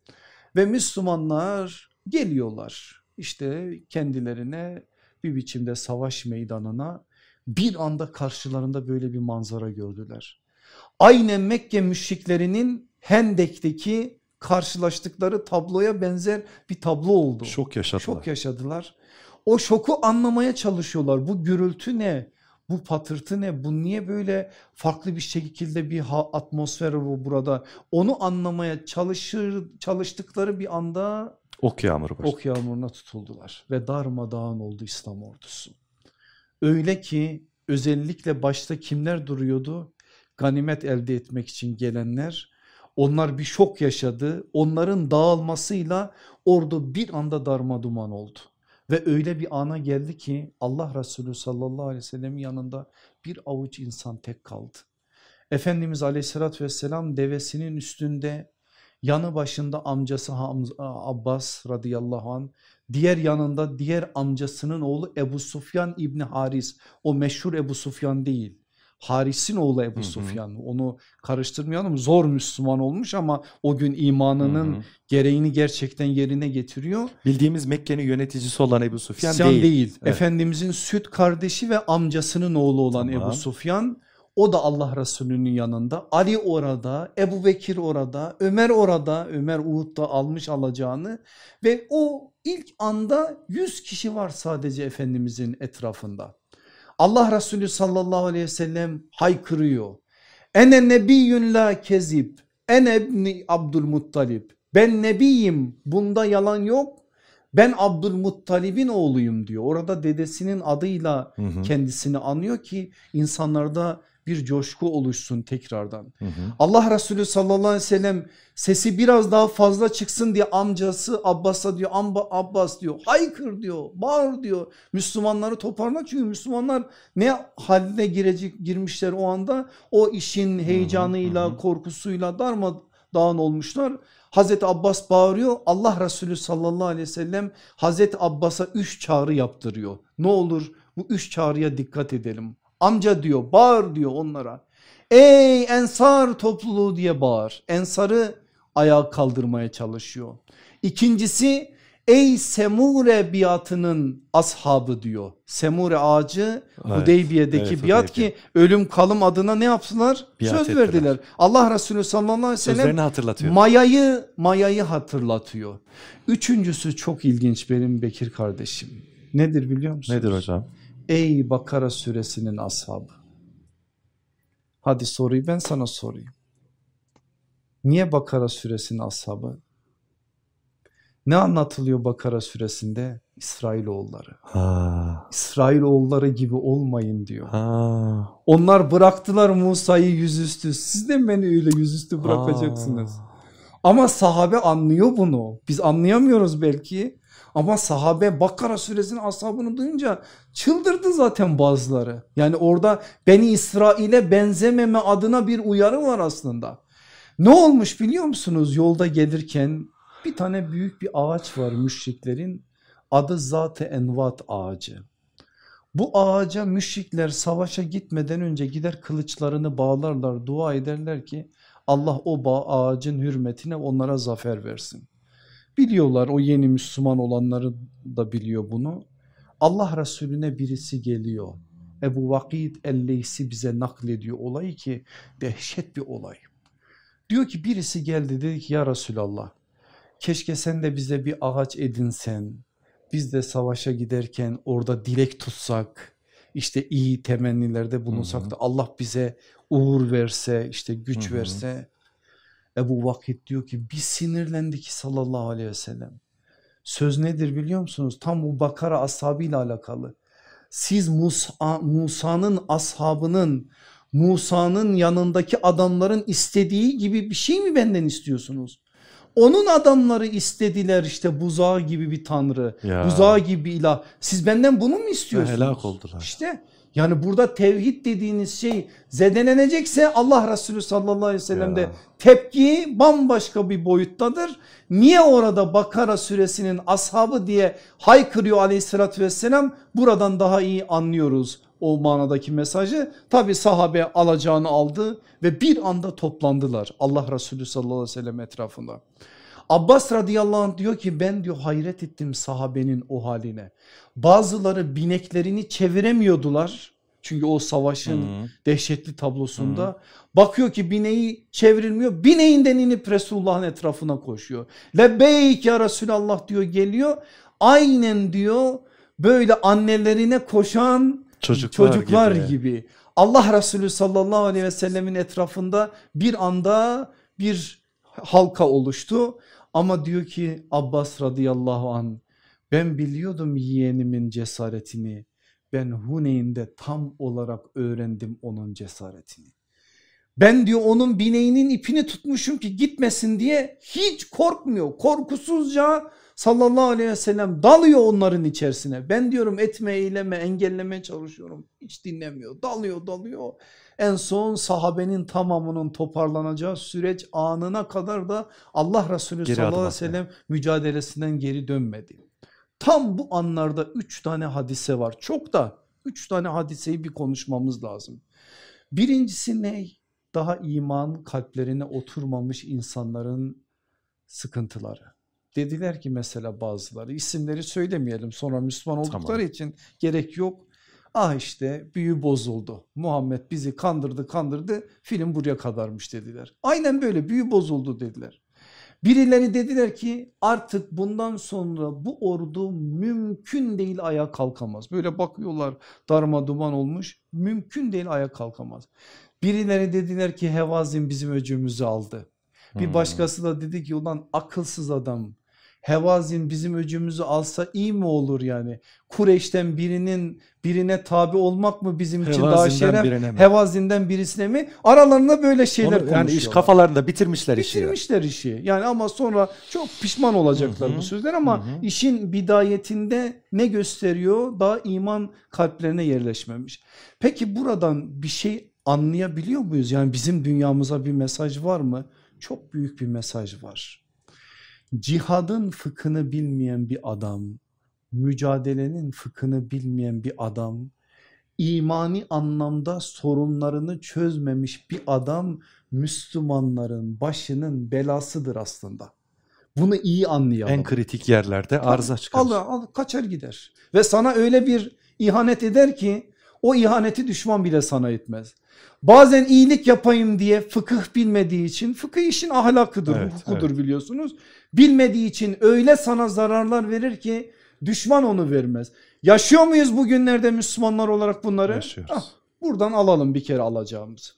ve Müslümanlar geliyorlar işte kendilerine bir biçimde savaş meydanına bir anda karşılarında böyle bir manzara gördüler. Aynen Mekke müşriklerinin Hendek'teki karşılaştıkları tabloya benzer bir tablo oldu. Şok yaşadılar. Şok yaşadılar. O şoku anlamaya çalışıyorlar. Bu gürültü ne? Bu patırtı ne? Bu niye böyle farklı bir şekilde bir atmosfer bu burada? Onu anlamaya çalışır çalıştıkları bir anda ok yağmuru başladı. Ok yağmuruna tutuldular ve darmadağın oldu İslam ordusu. Öyle ki özellikle başta kimler duruyordu? Ganimet elde etmek için gelenler onlar bir şok yaşadı. Onların dağılmasıyla ordu bir anda darma duman oldu. Ve öyle bir ana geldi ki Allah Resulü sallallahu aleyhi ve sellem yanında bir avuç insan tek kaldı. Efendimiz aleyhissalatü vesselam devesinin üstünde yanı başında amcası Hamza, Abbas radıyallahu an, diğer yanında diğer amcasının oğlu Ebu Sufyan İbni Haris o meşhur Ebu Sufyan değil Haris'in oğlu Ebu Sufyan onu karıştırmayalım zor Müslüman olmuş ama o gün imanının hı hı. gereğini gerçekten yerine getiriyor. Bildiğimiz Mekke'nin yöneticisi olan Ebu Sufyan Sufyan değil. değil. Evet. Efendimizin süt kardeşi ve amcasının oğlu olan tamam. Ebu Sufyan o da Allah Resulü'nün yanında. Ali orada, Ebu Bekir orada, Ömer orada. Ömer Uhud'da almış alacağını ve o ilk anda 100 kişi var sadece Efendimizin etrafında. Allah Resulü sallallahu aleyhi ve sellem haykırıyor. Ene nebiyyün la kezib. Ene ebni Abdülmuttalib. Ben nebiyim bunda yalan yok. Ben Abdülmuttalib'in oğluyum diyor. Orada dedesinin adıyla hı hı. kendisini anıyor ki insanlarda bir coşku oluşsun tekrardan. Hı hı. Allah Resulü sallallahu aleyhi ve sellem sesi biraz daha fazla çıksın diye amcası Abbas'a diyor Amba, Abbas diyor haykır diyor bağır diyor Müslümanları toparla çünkü Müslümanlar ne haline girecek girmişler o anda o işin heyecanıyla hı hı. korkusuyla darmadağın olmuşlar. Hazreti Abbas bağırıyor Allah Resulü sallallahu aleyhi ve sellem Hazreti Abbas'a üç çağrı yaptırıyor. Ne olur bu üç çağrıya dikkat edelim. Amca diyor bağır diyor onlara. Ey ensar topluluğu diye bağır. Ensarı ayağa kaldırmaya çalışıyor. İkincisi ey Semure biatının ashabı diyor. Semure ağacı evet, Hudeybiye'deki evet, biat ki ölüm kalım adına ne yaptılar? Biat Söz ettiler. verdiler. Allah Resulü sallallahu aleyhi ve sellem hatırlatıyor. mayayı mayayı hatırlatıyor. Üçüncüsü çok ilginç benim Bekir kardeşim. Nedir biliyor musunuz? Nedir hocam? Ey Bakara suresinin ashabı. Hadi soruyu ben sana sorayım. Niye Bakara suresinin ashabı? Ne anlatılıyor Bakara suresinde? İsrailoğulları. Ha. İsrailoğulları gibi olmayın diyor. Ha. Onlar bıraktılar Musa'yı yüzüstü. Siz de beni öyle yüzüstü bırakacaksınız. Ha. Ama sahabe anlıyor bunu. Biz anlayamıyoruz belki. Ama sahabe Bakara suresinin ashabını duyunca çıldırdı zaten bazıları. Yani orada Beni İsrail'e benzememe adına bir uyarı var aslında. Ne olmuş biliyor musunuz yolda gelirken bir tane büyük bir ağaç var müşriklerin adı Zat-ı Envat ağacı. Bu ağaca müşrikler savaşa gitmeden önce gider kılıçlarını bağlarlar dua ederler ki Allah o ağacın hürmetine onlara zafer versin. Biliyorlar o yeni Müslüman olanları da biliyor bunu. Allah Resulüne birisi geliyor. Ebu Vakid Elleysi bize naklediyor olayı ki dehşet bir olay. Diyor ki birisi geldi dedi ki ya Resulallah keşke sen de bize bir ağaç edinsen. Biz de savaşa giderken orada dilek tutsak işte iyi temennilerde bulunsak da Allah bize uğur verse işte güç hı hı. verse Ebu Vakit diyor ki bir sinirlendi ki sallallahu aleyhi ve sellem. Söz nedir biliyor musunuz? Tam bu Bakara ashabıyla alakalı. Siz Musa, Musa'nın ashabının Musa'nın yanındaki adamların istediği gibi bir şey mi benden istiyorsunuz? Onun adamları istediler işte buzağı gibi bir tanrı, ya. buzağı gibi bir ilah. Siz benden bunu mu istiyorsunuz? Ya helak oldular. İşte Yani burada tevhid dediğiniz şey zedelenecekse Allah Resulü sallallahu aleyhi ve sellem'de tepki bambaşka bir boyuttadır. Niye orada Bakara suresinin ashabı diye haykırıyor aleyhissalatü vesselam buradan daha iyi anlıyoruz o manadaki mesajı. Tabi sahabe alacağını aldı ve bir anda toplandılar Allah Resulü sallallahu aleyhi ve sellem etrafında. Abbas radıyallahu anh diyor ki ben diyor hayret ettim sahabenin o haline. Bazıları bineklerini çeviremiyordular. Çünkü o savaşın hmm. dehşetli tablosunda hmm. bakıyor ki bineği çevrilmiyor. Bineğinden inip Resulullah'ın etrafına koşuyor. Lebbeyk ya Resulallah diyor geliyor. Aynen diyor böyle annelerine koşan çocuklar, çocuklar gibi. gibi. Allah Resulü sallallahu aleyhi ve sellemin etrafında bir anda bir halka oluştu. Ama diyor ki Abbas radıyallahu an ben biliyordum yeğenimin cesaretini. Ben Huneyn'de tam olarak öğrendim onun cesaretini. Ben diyor onun bineğinin ipini tutmuşum ki gitmesin diye hiç korkmuyor. Korkusuzca sallallahu aleyhi ve sellem dalıyor onların içerisine. Ben diyorum etme eyleme engellemeye çalışıyorum. Hiç dinlemiyor dalıyor dalıyor. En son sahabenin tamamının toparlanacağı süreç anına kadar da Allah Resulü geri sallallahu aleyhi ve sellem mücadelesinden geri dönmedi. Tam bu anlarda üç tane hadise var çok da üç tane hadiseyi bir konuşmamız lazım. Birincisi ne? Daha iman kalplerine oturmamış insanların sıkıntıları. Dediler ki mesela bazıları isimleri söylemeyelim sonra Müslüman oldukları tamam. için gerek yok. Ah işte büyü bozuldu. Muhammed bizi kandırdı kandırdı film buraya kadarmış dediler. Aynen böyle büyü bozuldu dediler. Birileri dediler ki artık bundan sonra bu ordu mümkün değil ayağa kalkamaz. Böyle bakıyorlar darma duman olmuş mümkün değil ayağa kalkamaz. Birileri dediler ki Hevazin bizim öcümüzü aldı. Bir hmm. başkası da dedi ki ulan akılsız adam Hevazin bizim öcümüzü alsa iyi mi olur yani? Kureyş'ten birinin birine tabi olmak mı bizim için daha şeref? Hevazin'den birisine mi? Aralarında böyle şeyler Onu. Yani iş kafalarında bitirmişler işi. Bitirmişler işi. Yani ama sonra çok pişman olacaklar Hı -hı. bu sözler ama Hı -hı. işin bidayetinde ne gösteriyor? Daha iman kalplerine yerleşmemiş. Peki buradan bir şey anlayabiliyor muyuz? Yani bizim dünyamıza bir mesaj var mı? Çok büyük bir mesaj var cihadın fıkhını bilmeyen bir adam, mücadelenin fıkhını bilmeyen bir adam, imani anlamda sorunlarını çözmemiş bir adam Müslümanların başının belasıdır aslında. Bunu iyi anlayalım. En kritik yerlerde arıza çıkar. Allah, Allah kaçar gider ve sana öyle bir ihanet eder ki o ihaneti düşman bile sana etmez. Bazen iyilik yapayım diye fıkıh bilmediği için fıkıh işin ahlakıdır, evet, hukukudur evet. biliyorsunuz. Bilmediği için öyle sana zararlar verir ki düşman onu vermez. Yaşıyor muyuz bugünlerde Müslümanlar olarak bunları? Yaşıyoruz. Ah, buradan alalım bir kere alacağımızı.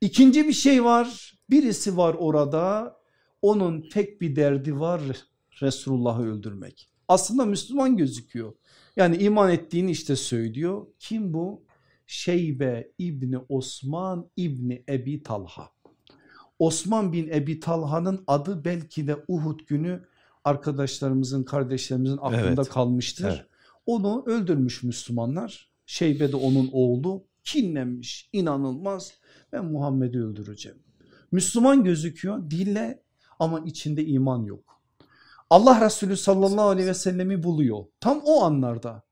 İkinci bir şey var. Birisi var orada. Onun tek bir derdi var Resulullah'ı öldürmek. Aslında Müslüman gözüküyor. Yani iman ettiğini işte söylüyor. Kim bu? Şeybe İbni Osman İbni Ebi Talha. Osman bin Ebi Talha'nın adı belki de Uhud günü arkadaşlarımızın kardeşlerimizin aklında evet. kalmıştır. Evet. Onu öldürmüş Müslümanlar. Şeybe de onun oğlu kinlenmiş inanılmaz ben Muhammed'i öldüreceğim. Müslüman gözüküyor dille ama içinde iman yok. Allah Resulü sallallahu aleyhi ve sellemi buluyor tam o anlarda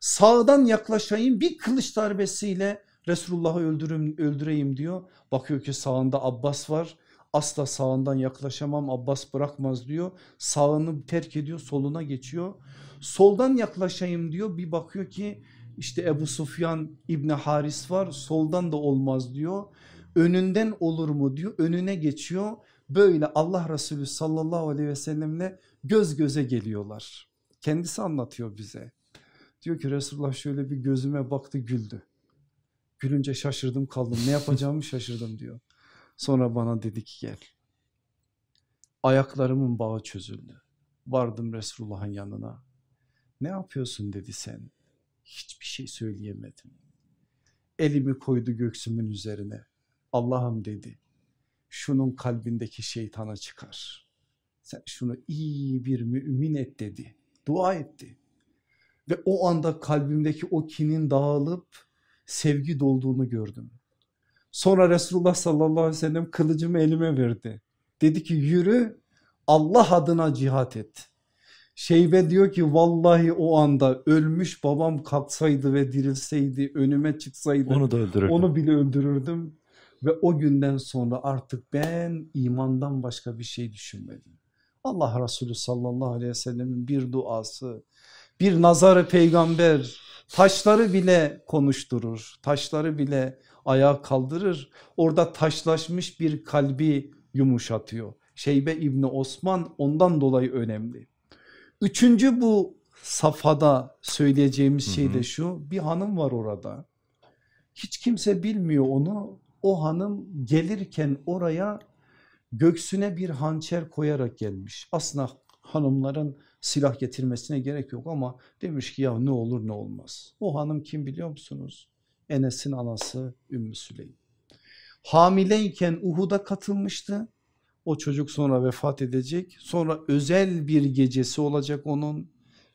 sağdan yaklaşayım bir kılıç darbesiyle Resulullah'ı öldürüm, öldüreyim diyor. Bakıyor ki sağında Abbas var asla sağından yaklaşamam Abbas bırakmaz diyor. Sağını terk ediyor soluna geçiyor. Soldan yaklaşayım diyor bir bakıyor ki işte Ebu Sufyan İbni Haris var soldan da olmaz diyor. Önünden olur mu diyor önüne geçiyor. Böyle Allah Resulü sallallahu aleyhi ve sellemle göz göze geliyorlar. Kendisi anlatıyor bize. Diyor ki Resulullah şöyle bir gözüme baktı güldü. Gülünce şaşırdım kaldım ne yapacağımı şaşırdım diyor. Sonra bana dedi ki gel. Ayaklarımın bağı çözüldü. Vardım Resulullah'ın yanına. Ne yapıyorsun dedi sen. Hiçbir şey söyleyemedim. Elimi koydu göksümün üzerine. Allah'ım dedi. Şunun kalbindeki şeytana çıkar. Sen şunu iyi bir mümin et dedi. Dua etti. Ve o anda kalbimdeki o kinin dağılıp sevgi dolduğunu gördüm. Sonra Resulullah sallallahu aleyhi ve sellem kılıcımı elime verdi. Dedi ki yürü Allah adına cihat et. Şeybe diyor ki vallahi o anda ölmüş babam kalksaydı ve dirilseydi önüme çıksaydı onu da öldürürdüm. Onu bile öldürürdüm ve o günden sonra artık ben imandan başka bir şey düşünmedim. Allah Resulü sallallahu aleyhi ve sellemin bir duası, bir nazarı peygamber taşları bile konuşturur, taşları bile ayağa kaldırır. Orada taşlaşmış bir kalbi yumuşatıyor. Şeybe İbni Osman ondan dolayı önemli. Üçüncü bu safhada söyleyeceğimiz şey de şu bir hanım var orada. Hiç kimse bilmiyor onu. O hanım gelirken oraya göksüne bir hançer koyarak gelmiş. Aslında hanımların silah getirmesine gerek yok ama demiş ki ya ne olur ne olmaz. O hanım kim biliyor musunuz? Enes'in anası Ümmü Süleym. Hamileyken Uhud'a katılmıştı. O çocuk sonra vefat edecek. Sonra özel bir gecesi olacak onun.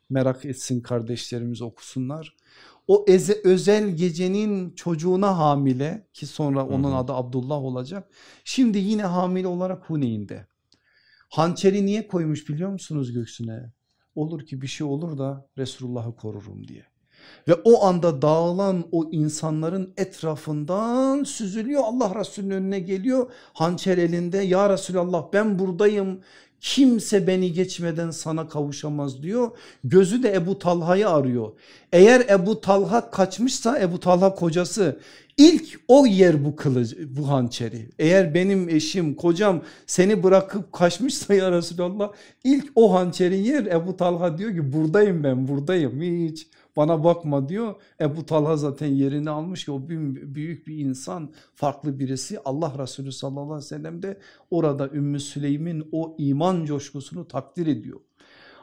Merak etsin kardeşlerimiz okusunlar. O eze, özel gecenin çocuğuna hamile ki sonra onun adı Abdullah olacak. Şimdi yine hamile olarak Huneyn'de. Hançeri niye koymuş biliyor musunuz göğsüne? Olur ki bir şey olur da Resulullah'ı korurum diye. Ve o anda dağılan o insanların etrafından süzülüyor. Allah Resulü'nün önüne geliyor. Hançer elinde ya Resulallah ben buradayım kimse beni geçmeden sana kavuşamaz diyor. Gözü de Ebu Talha'yı arıyor. Eğer Ebu Talha kaçmışsa Ebu Talha kocası ilk o yer bu kılıcı bu hançeri. Eğer benim eşim kocam seni bırakıp kaçmışsa ya Resulallah ilk o hançeri yer Ebu Talha diyor ki buradayım ben buradayım hiç bana bakma diyor. Ebu Talha zaten yerini almış ki o büyük bir insan farklı birisi. Allah Resulü sallallahu aleyhi ve sellem de orada Ümmü Süleym'in o iman coşkusunu takdir ediyor.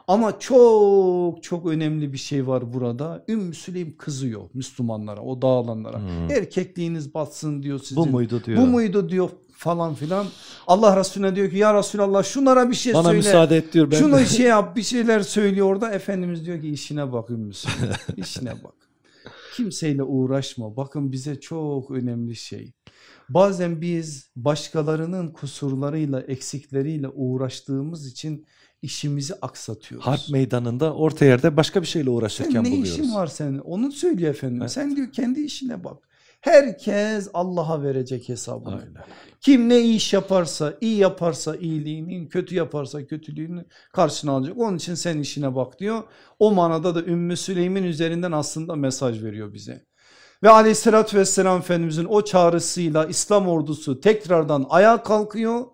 Ama çok çok önemli bir şey var burada. Ümmü Süleym kızıyor Müslümanlara o dağılanlara. Hmm. Erkekliğiniz batsın diyor sizin. Bu muydu diyor. Bu muydu diyor falan filan. Allah Resulüne diyor ki ya Resulallah şunlara bir şey Bana söyle. Bana müsaade et diyor. Ben Şunu de. şey yap bir şeyler söylüyor orada. Efendimiz diyor ki işine bak Ümmü Süleym işine bak. Kimseyle uğraşma bakın bize çok önemli şey. Bazen biz başkalarının kusurlarıyla eksikleriyle uğraştığımız için işimizi aksatıyoruz. Harp meydanında orta yerde başka bir şeyle uğraşırken sen ne buluyoruz. Ne işin var senin? Onu söylüyor efendim. Evet. Sen diyor kendi işine bak. Herkes Allah'a verecek hesabını. Aynen. Kim ne iş yaparsa, iyi yaparsa iyiliğinin, kötü yaparsa kötülüğünü karşına alacak. Onun için sen işine bak diyor. O manada da Ümmü Süleym'in üzerinden aslında mesaj veriyor bize. Ve aleyhissalatü vesselam Efendimizin o çağrısıyla İslam ordusu tekrardan ayağa kalkıyor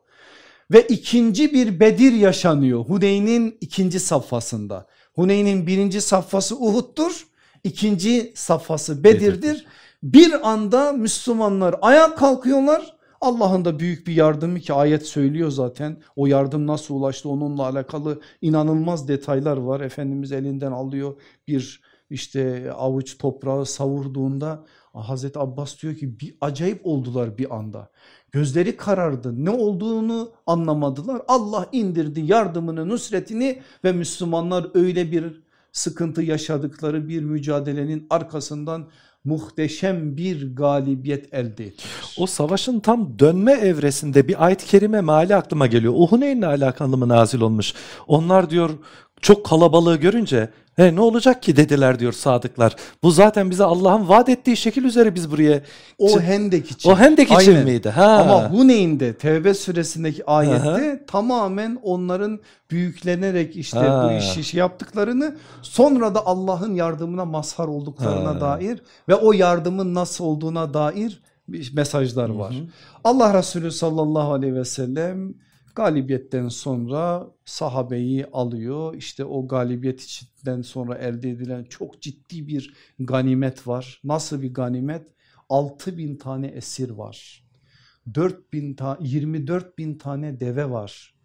ve ikinci bir Bedir yaşanıyor Huneyn'in ikinci safhasında. Huneyn'in birinci safhası Uhud'dur, ikinci safhası Bedir'dir. Bir anda Müslümanlar ayağa kalkıyorlar. Allah'ın da büyük bir yardımı ki ayet söylüyor zaten. O yardım nasıl ulaştı onunla alakalı inanılmaz detaylar var. Efendimiz elinden alıyor bir işte avuç toprağı savurduğunda Hazreti Abbas diyor ki bir acayip oldular bir anda. Gözleri karardı ne olduğunu anlamadılar. Allah indirdi yardımını nusretini ve Müslümanlar öyle bir sıkıntı yaşadıkları bir mücadelenin arkasından muhteşem bir galibiyet elde etmiş. O savaşın tam dönme evresinde bir ayet-i kerime meali aklıma geliyor. Uhuneyn'le alakalı mı nazil olmuş? Onlar diyor çok kalabalığı görünce He, ne olacak ki dediler diyor sadıklar. Bu zaten bize Allah'ın vaat ettiği şekil üzere biz buraya. O hendek için. O hendek için Aynen. miydi? Ha. Ama Huneyn'de Tevbe suresindeki ayette Aha. tamamen onların büyüklenerek işte ha. bu işi şey yaptıklarını sonra da Allah'ın yardımına mazhar olduklarına ha. dair ve o yardımın nasıl olduğuna dair mesajlar var. Hı hı. Allah Resulü sallallahu aleyhi ve sellem Galibiyetten sonra sahabeyi alıyor. İşte o galibiyetten sonra elde edilen çok ciddi bir ganimet var. Nasıl bir ganimet? 6 bin tane esir var. 4 bin ta 24 bin tane deve var.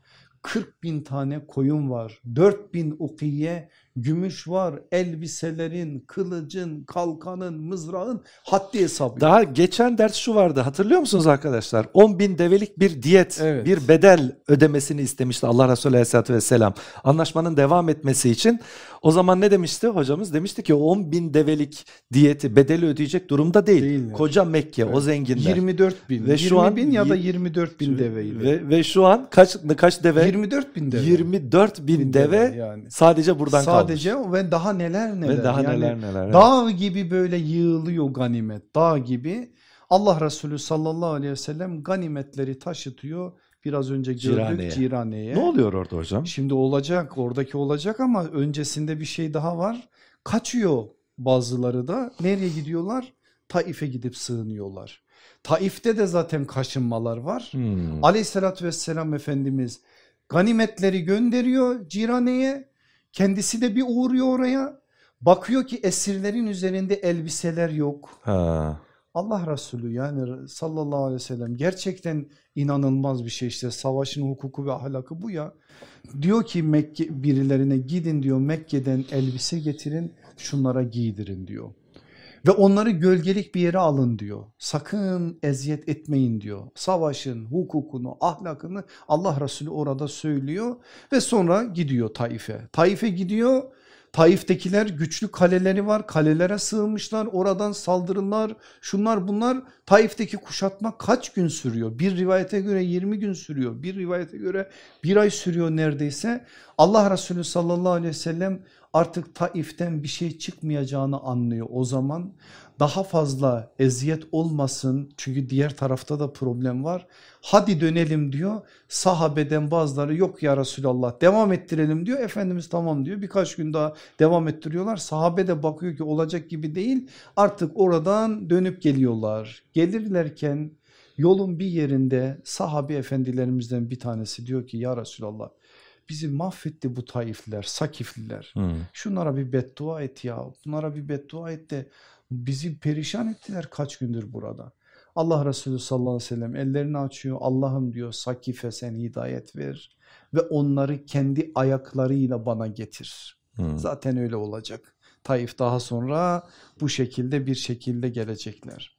40 bin tane koyun var. 4 bin ukiye gümüş var, elbiselerin, kılıcın, kalkanın, mızrağın haddi hesabı. yok. Daha geçen ders şu vardı hatırlıyor musunuz arkadaşlar? 10 bin develik bir diyet, Evet. bir bedel ödemesini istemişti Allah Resulü Aleyhisselatü Vesselam. Anlaşmanın devam etmesi için. O zaman ne demişti hocamız? Demişti ki 10 bin develik diyeti bedeli ödeyecek durumda değil. Değiller. Koca Mekke o Evet. zenginler. 24 bin. Ve 20 şu an bin ya da yi- 24 bin deveydi. Ve, ve şu an kaç kaç deve? 24 bin deve. 24 bin, Bin deve, deve yani. sadece buradan Sadece kalmış. o ve daha neler neler. Ve daha Yani neler neler. evet. Dağ gibi böyle yığılıyor ganimet. Dağ gibi. Allah Resulü sallallahu aleyhi ve sellem ganimetleri taşıtıyor. Biraz önce gördük Ciraneye. Cirane'ye. Ne oluyor orada hocam? Şimdi olacak oradaki olacak ama öncesinde bir şey daha var. Kaçıyor bazıları da. Nereye gidiyorlar? Taif'e gidip sığınıyorlar. Taif'te de zaten kaşınmalar var. Hmm. Aleyhissalatü vesselam Efendimiz ganimetleri gönderiyor Cirane'ye. Kendisi de bir uğruyor oraya. Bakıyor ki esirlerin üzerinde elbiseler yok. Ha. Allah Resulü yani sallallahu aleyhi ve sellem gerçekten inanılmaz bir şey işte savaşın hukuku ve ahlakı bu ya. Diyor ki Mekke birilerine gidin diyor Mekke'den elbise getirin şunlara giydirin diyor. Ve onları gölgelik bir yere alın diyor. Sakın eziyet etmeyin diyor. Savaşın hukukunu, ahlakını Allah Resulü orada söylüyor ve sonra gidiyor Taif'e. Taif'e gidiyor. Taif'tekiler güçlü kaleleri var. Kalelere sığınmışlar. Oradan saldırılar, şunlar bunlar. Taif'teki kuşatma kaç gün sürüyor? Bir rivayete göre 20 gün sürüyor. Bir rivayete göre bir ay sürüyor neredeyse. Allah Resulü sallallahu aleyhi ve sellem artık Taif'ten bir şey çıkmayacağını anlıyor o zaman. Daha fazla eziyet olmasın çünkü diğer tarafta da problem var. Hadi dönelim diyor. Sahabeden bazıları yok ya Resulallah devam ettirelim diyor. Efendimiz tamam diyor. Birkaç gün daha devam ettiriyorlar. Sahabe de bakıyor ki olacak gibi değil. Artık oradan dönüp geliyorlar. Gelirlerken yolun bir yerinde sahabe efendilerimizden bir tanesi diyor ki ya Resulallah bizi mahvetti bu Taifliler, Sakifliler. Hmm. Şunlara bir beddua et ya. Bunlara bir beddua et de bizi perişan ettiler kaç gündür burada. Allah Resulü sallallahu aleyhi ve sellem ellerini açıyor. Allah'ım diyor Sakife sen hidayet ver ve onları kendi ayaklarıyla bana getir. Hmm. Zaten öyle olacak. Taif daha sonra bu şekilde bir şekilde gelecekler.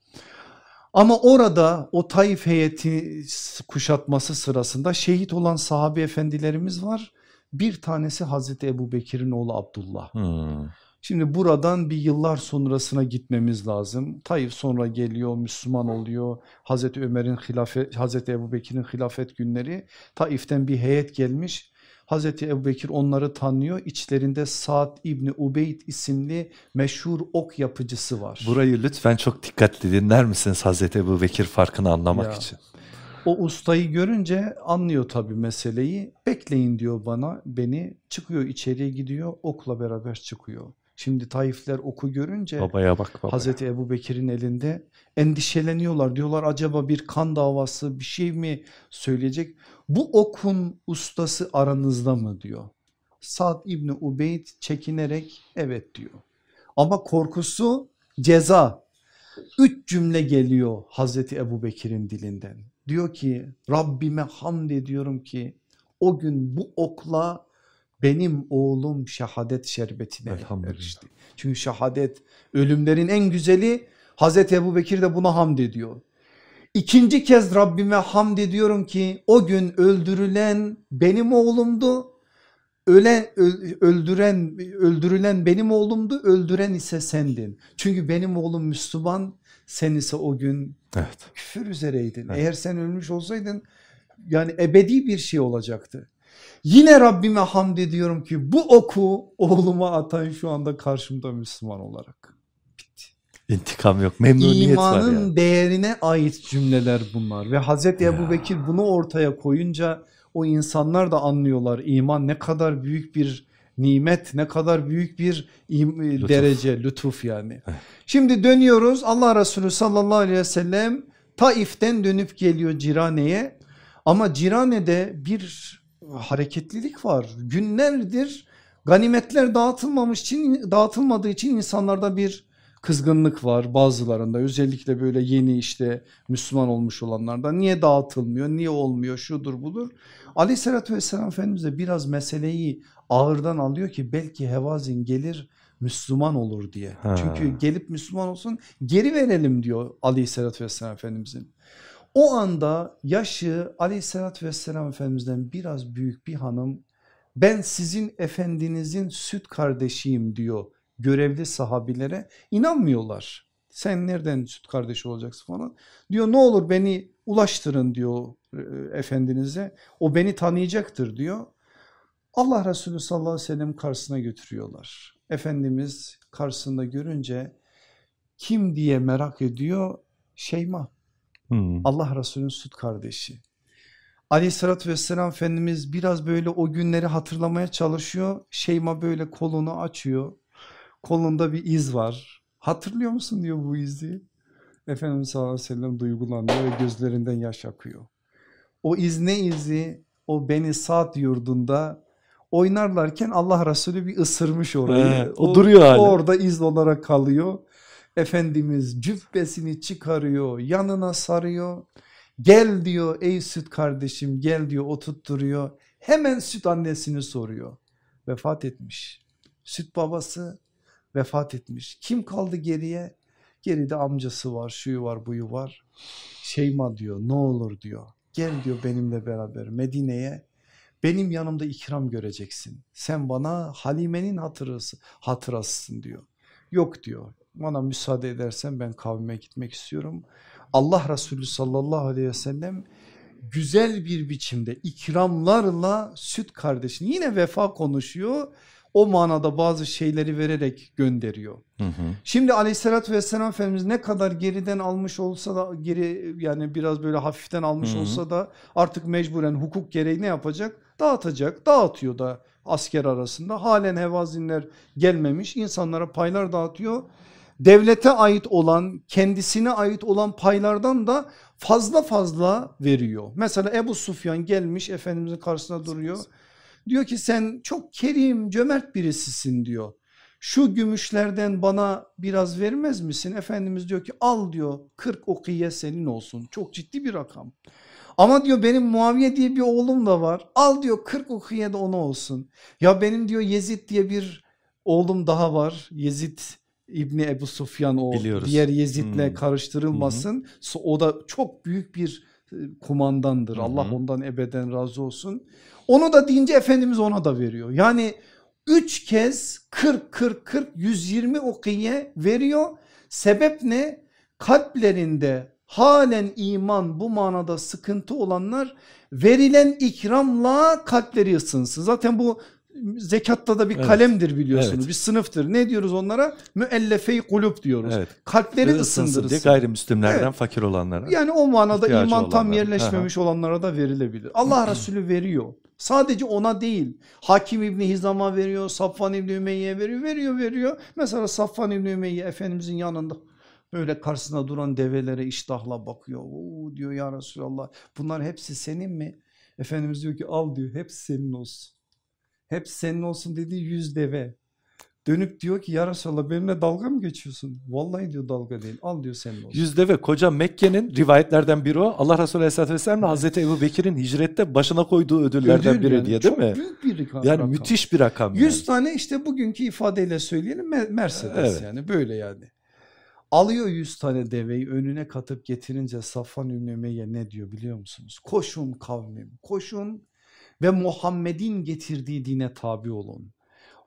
Ama orada o Taif heyeti kuşatması sırasında şehit olan sahabe efendilerimiz var. Bir tanesi Hazreti Ebu Bekir'in oğlu Abdullah. Hmm. Şimdi buradan bir yıllar sonrasına gitmemiz lazım. Taif sonra geliyor, Müslüman oluyor. Hazreti Ömer'in hilafet, Hazreti Ebu Bekir'in hilafet günleri. Taif'ten bir heyet gelmiş. Hazreti Ebu Bekir onları tanıyor. İçlerinde Sa'd İbni Ubeyd isimli meşhur ok yapıcısı var. Burayı lütfen çok dikkatli dinler misiniz Hazreti Ebu Bekir farkını anlamak Ya. için? O ustayı görünce anlıyor tabii meseleyi. Bekleyin diyor bana beni. Çıkıyor içeriye gidiyor okla beraber çıkıyor. Şimdi Taifler oku görünce Babaya bak babaya. Hazreti Ebu Bekir'in elinde endişeleniyorlar. Diyorlar acaba bir kan davası bir şey mi söyleyecek? Bu okun ustası aranızda mı diyor. Sa'd İbni Ubeyd çekinerek evet diyor. Ama korkusu ceza. Üç cümle geliyor Hazreti Ebu Bekir'in dilinden. Diyor ki Rabbime hamd ediyorum ki o gün bu okla benim oğlum şehadet şerbetine Elhamdülillah. erişti. Çünkü şehadet ölümlerin en güzeli Hazreti Ebu Bekir de buna hamd ediyor. İkinci kez Rabbime hamd ediyorum ki o gün öldürülen benim oğlumdu. Ölen, öldüren, öldürülen benim oğlumdu, öldüren ise sendin. Çünkü benim oğlum Müslüman, sen ise o gün Evet. küfür üzereydin. Evet. Eğer sen ölmüş olsaydın yani ebedi bir şey olacaktı. Yine Rabbime hamd ediyorum ki bu oku oğluma atan şu anda karşımda Müslüman olarak. Bitti. İntikam yok. Memnuniyet var İmanın ya. değerine ait cümleler bunlar ve Hazreti. Ebu Bekir bunu ortaya koyunca o insanlar da anlıyorlar iman ne kadar büyük bir nimet ne kadar büyük bir im- Lütuf. derece lütuf yani. Şimdi dönüyoruz Allah Resulü sallallahu aleyhi ve sellem Taif'ten dönüp geliyor Cirane'ye ama Cirane'de bir hareketlilik var günlerdir ganimetler dağıtılmamış için dağıtılmadığı için insanlarda bir kızgınlık var bazılarında özellikle böyle yeni işte Müslüman olmuş olanlarda niye dağıtılmıyor niye olmuyor şudur budur. Aleyhissalatü vesselam Efendimiz de biraz meseleyi ağırdan alıyor ki belki Hevazin gelir Müslüman olur diye. Ha. Çünkü gelip Müslüman olsun geri verelim diyor aleyhissalatü vesselam Efendimizin. O anda yaşı aleyhissalatü vesselam Efendimizden biraz büyük bir hanım ben sizin efendinizin süt kardeşiyim diyor görevli sahabilere inanmıyorlar. Sen nereden süt kardeşi olacaksın falan. Diyor ne olur beni ulaştırın diyor e, efendinize. O beni tanıyacaktır diyor. Allah Resulü sallallahu aleyhi ve sellem karşısına götürüyorlar. Efendimiz karşısında görünce kim diye merak ediyor? Şeyma Hmm. Allah Resulü'nün süt kardeşi. Aleyhissalatü vesselam Efendimiz biraz böyle o günleri hatırlamaya çalışıyor. Şeyma böyle kolunu açıyor. Kolunda bir iz var. Hatırlıyor musun diyor bu izi. Efendimiz sallallahu aleyhi ve sellem duygulanıyor ve gözlerinden yaş akıyor. O iz ne izi? O Beni Sa'd yurdunda oynarlarken Allah Resulü bir ısırmış orayı. He, o duruyor hala. Orada iz olarak kalıyor. Efendimiz cübbesini çıkarıyor, yanına sarıyor. Gel diyor ey süt kardeşim gel diyor oturtturuyor. Hemen süt annesini soruyor. Vefat etmiş. Süt babası vefat etmiş. Kim kaldı geriye? Geride amcası var, şuyu var, buyu var. Şeyma diyor ne olur diyor. Gel diyor benimle beraber Medine'ye. Benim yanımda ikram göreceksin. Sen bana Halime'nin hatırası, hatırasısın diyor. Yok diyor. Bana müsaade edersen ben kavme gitmek istiyorum. Allah Resulü sallallahu aleyhi ve sellem güzel bir biçimde ikramlarla süt kardeşini yine vefa konuşuyor. O manada bazı şeyleri vererek gönderiyor. Hı hı. Şimdi aleyhissalatü vesselam Efendimiz ne kadar geriden almış olsa da geri yani biraz böyle hafiften almış Hı hı. olsa da artık mecburen hukuk gereği ne yapacak? Dağıtacak dağıtıyor da asker arasında halen hevazinler gelmemiş insanlara paylar dağıtıyor. Devlete ait olan kendisine ait olan paylardan da fazla fazla veriyor. Mesela Ebu Sufyan gelmiş Efendimizin karşısına duruyor. Diyor ki sen çok kerim cömert birisisin diyor. Şu gümüşlerden bana biraz vermez misin? Efendimiz diyor ki al diyor 40 okiye senin olsun. Çok ciddi bir rakam. Ama diyor benim Muaviye diye bir oğlum da var. Al diyor 40 okiye de ona olsun. Ya benim diyor Yezid diye bir oğlum daha var. Yezid İbni Ebu Sufyan o Biliyoruz. diğer Yezid'le Hmm. karıştırılmasın. So- O da çok büyük bir e, kumandandır. Hı. Allah ondan ebeden razı olsun. Onu da deyince Efendimiz ona da veriyor. Yani 3 kez 40 40 40 120 okiye veriyor. Sebep ne? Kalplerinde halen iman bu manada sıkıntı olanlar verilen ikramla kalpleri ısınsın. Zaten bu zekatta da bir Evet. kalemdir biliyorsunuz. Evet. Bir sınıftır. Ne diyoruz onlara? Müellefe-i kulüp diyoruz. Evet. Kalpleri diye ısındırsın. gayrimüslimlerden Evet. fakir olanlara. Yani o manada iman tam olanlara. yerleşmemiş olanlara da verilebilir. Allah Resulü veriyor. Sadece ona değil. Hakim İbni Hizam'a veriyor, Safvan İbni Ümeyye'ye veriyor, veriyor, veriyor. Mesela Safvan İbni Ümeyye Efendimizin yanında böyle karşısına duran develere iştahla bakıyor. Oo diyor ya Resulallah bunlar hepsi senin mi? Efendimiz diyor ki al diyor hepsi senin olsun. Hepsi senin olsun dediği yüz deve. Dönüp diyor ki ya Resulallah benimle dalga mı geçiyorsun? Vallahi diyor dalga değil al diyor senin olsun. Yüzde ve koca Mekke'nin rivayetlerden biri o. Allah Resulü Aleyhisselatü Vesselam'la Hazreti Ebu Bekir'in hicrette başına koyduğu ödüllerden Ödül biri yani. diye değil Çok mi? büyük bir rakam. Yani müthiş bir rakam. 100 yani. tane işte bugünkü ifadeyle söyleyelim Me- Mercedes Evet. yani böyle yani. Alıyor 100 tane deveyi önüne katıp getirince Safvan Ümeyye ne diyor biliyor musunuz? Koşun kavmim koşun ve Muhammed'in getirdiği dine tabi olun.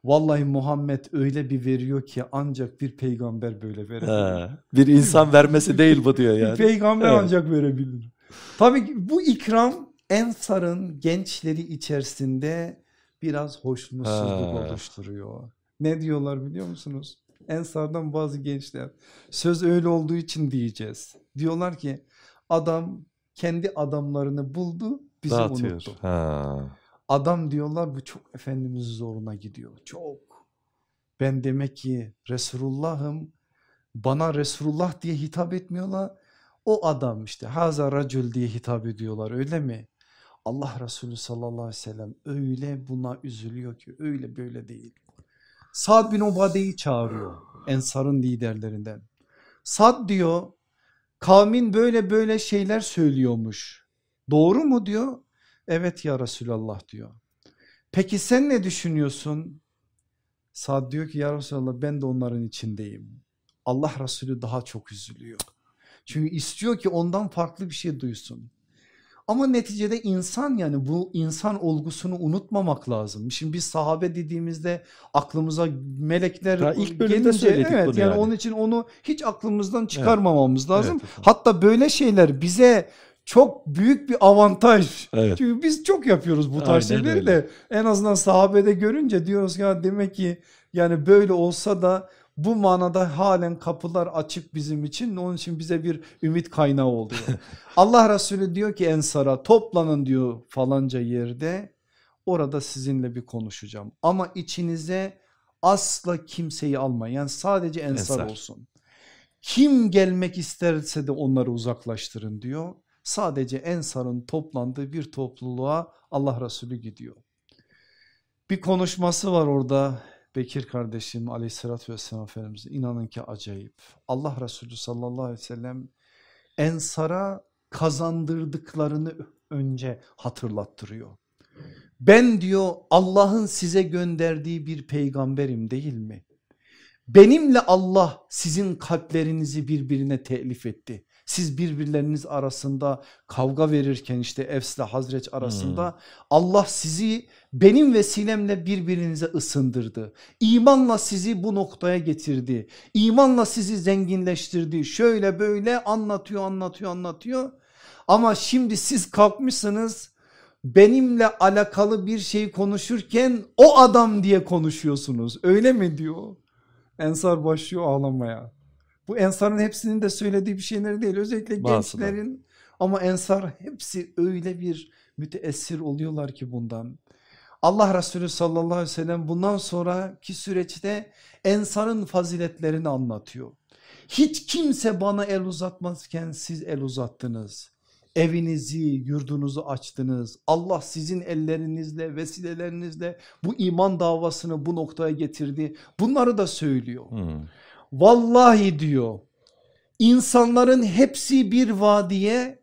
Vallahi Muhammed öyle bir veriyor ki ancak bir peygamber böyle verebilir. Bir insan vermesi değil bu diyor Bir yani. peygamber Evet. ancak verebilir. Tabii ki bu ikram Ensar'ın gençleri içerisinde biraz hoşnutsuzluk Ha. oluşturuyor. Ne diyorlar biliyor musunuz? Ensar'dan bazı gençler söz öyle olduğu için diyeceğiz. Diyorlar ki adam kendi adamlarını buldu bizi Dağıtıyor. unuttu. Ha. Adam diyorlar bu çok Efendimizin zoruna gidiyor. Çok. Ben demek ki Resulullah'ım bana Resulullah diye hitap etmiyorlar. O adam işte haza racül diye hitap ediyorlar öyle mi? Allah Resulü sallallahu aleyhi ve sellem öyle buna üzülüyor ki öyle böyle değil. Sad bin Ubade'yi çağırıyor Ensar'ın liderlerinden. Sad diyor kavmin böyle böyle şeyler söylüyormuş. Doğru mu diyor? Evet ya Resulallah diyor. Peki sen ne düşünüyorsun? Sad diyor ki ya Resulallah ben de onların içindeyim. Allah Resulü daha çok üzülüyor. Çünkü istiyor ki ondan farklı bir şey duysun. Ama neticede insan yani bu insan olgusunu unutmamak lazım. Şimdi biz sahabe dediğimizde aklımıza melekler Daha ilk bölümde gelince söyledik evet, bunu yani, yani. onun için onu hiç aklımızdan çıkarmamamız lazım. Evet efendim. Hatta böyle şeyler bize çok büyük bir avantaj. Evet. Çünkü biz çok yapıyoruz bu Aynen tarz şeyleri öyle. de en azından sahabede görünce diyoruz ya demek ki yani böyle olsa da bu manada halen kapılar açık bizim için. Onun için bize bir ümit kaynağı oluyor. Allah Resulü diyor ki Ensar'a toplanın diyor falanca yerde. Orada sizinle bir konuşacağım. Ama içinize asla kimseyi almayın. Yani sadece Ensar, Ensar. olsun. Kim gelmek isterse de onları uzaklaştırın diyor. Sadece Ensar'ın toplandığı bir topluluğa Allah Resulü gidiyor. Bir konuşması var orada Bekir kardeşim aleyhissalatü vesselam Efendimiz inanın ki acayip. Allah Resulü sallallahu aleyhi ve sellem Ensar'a kazandırdıklarını önce hatırlattırıyor. Ben diyor Allah'ın size gönderdiği bir peygamberim değil mi? Benimle Allah sizin kalplerinizi birbirine telif etti. Siz birbirleriniz arasında kavga verirken işte Efs'le Hazreç arasında Allah sizi benim vesilemle birbirinize ısındırdı. İmanla sizi bu noktaya getirdi. İmanla sizi zenginleştirdi. Şöyle böyle anlatıyor anlatıyor anlatıyor. Ama şimdi siz kalkmışsınız benimle alakalı bir şey konuşurken o adam diye konuşuyorsunuz. Öyle mi diyor? Ensar başlıyor ağlamaya. Bu Ensar'ın hepsinin de söylediği bir şeyler değil. Özellikle Bazıları. gençlerin ama Ensar hepsi öyle bir müteessir oluyorlar ki bundan. Allah Resulü sallallahu aleyhi ve sellem bundan sonraki süreçte Ensar'ın faziletlerini anlatıyor. Hiç kimse bana el uzatmazken siz el uzattınız. Evinizi, yurdunuzu açtınız. Allah sizin ellerinizle, vesilelerinizle bu iman davasını bu noktaya getirdi. Bunları da söylüyor. Hmm. Vallahi diyor insanların hepsi bir vadiye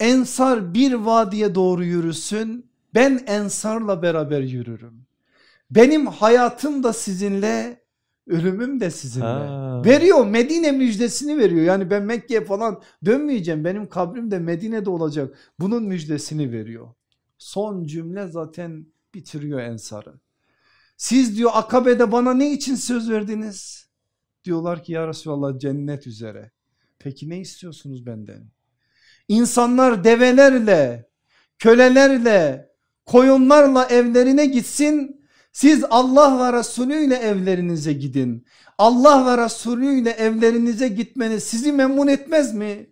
ensar bir vadiye doğru yürüsün ben ensarla beraber yürürüm. Benim hayatım da sizinle ölümüm de sizinle. Ha. Veriyor Medine müjdesini veriyor yani ben Mekke'ye falan dönmeyeceğim benim kabrim de Medine'de olacak bunun müjdesini veriyor. Son cümle zaten bitiriyor ensarı. Siz diyor Akabe'de bana ne için söz verdiniz? Diyorlar ki ya Resulallah cennet üzere. Peki ne istiyorsunuz benden? İnsanlar develerle, kölelerle, koyunlarla evlerine gitsin. Siz Allah ve Resulü ile evlerinize gidin. Allah ve Resulü ile evlerinize gitmeniz sizi memnun etmez mi?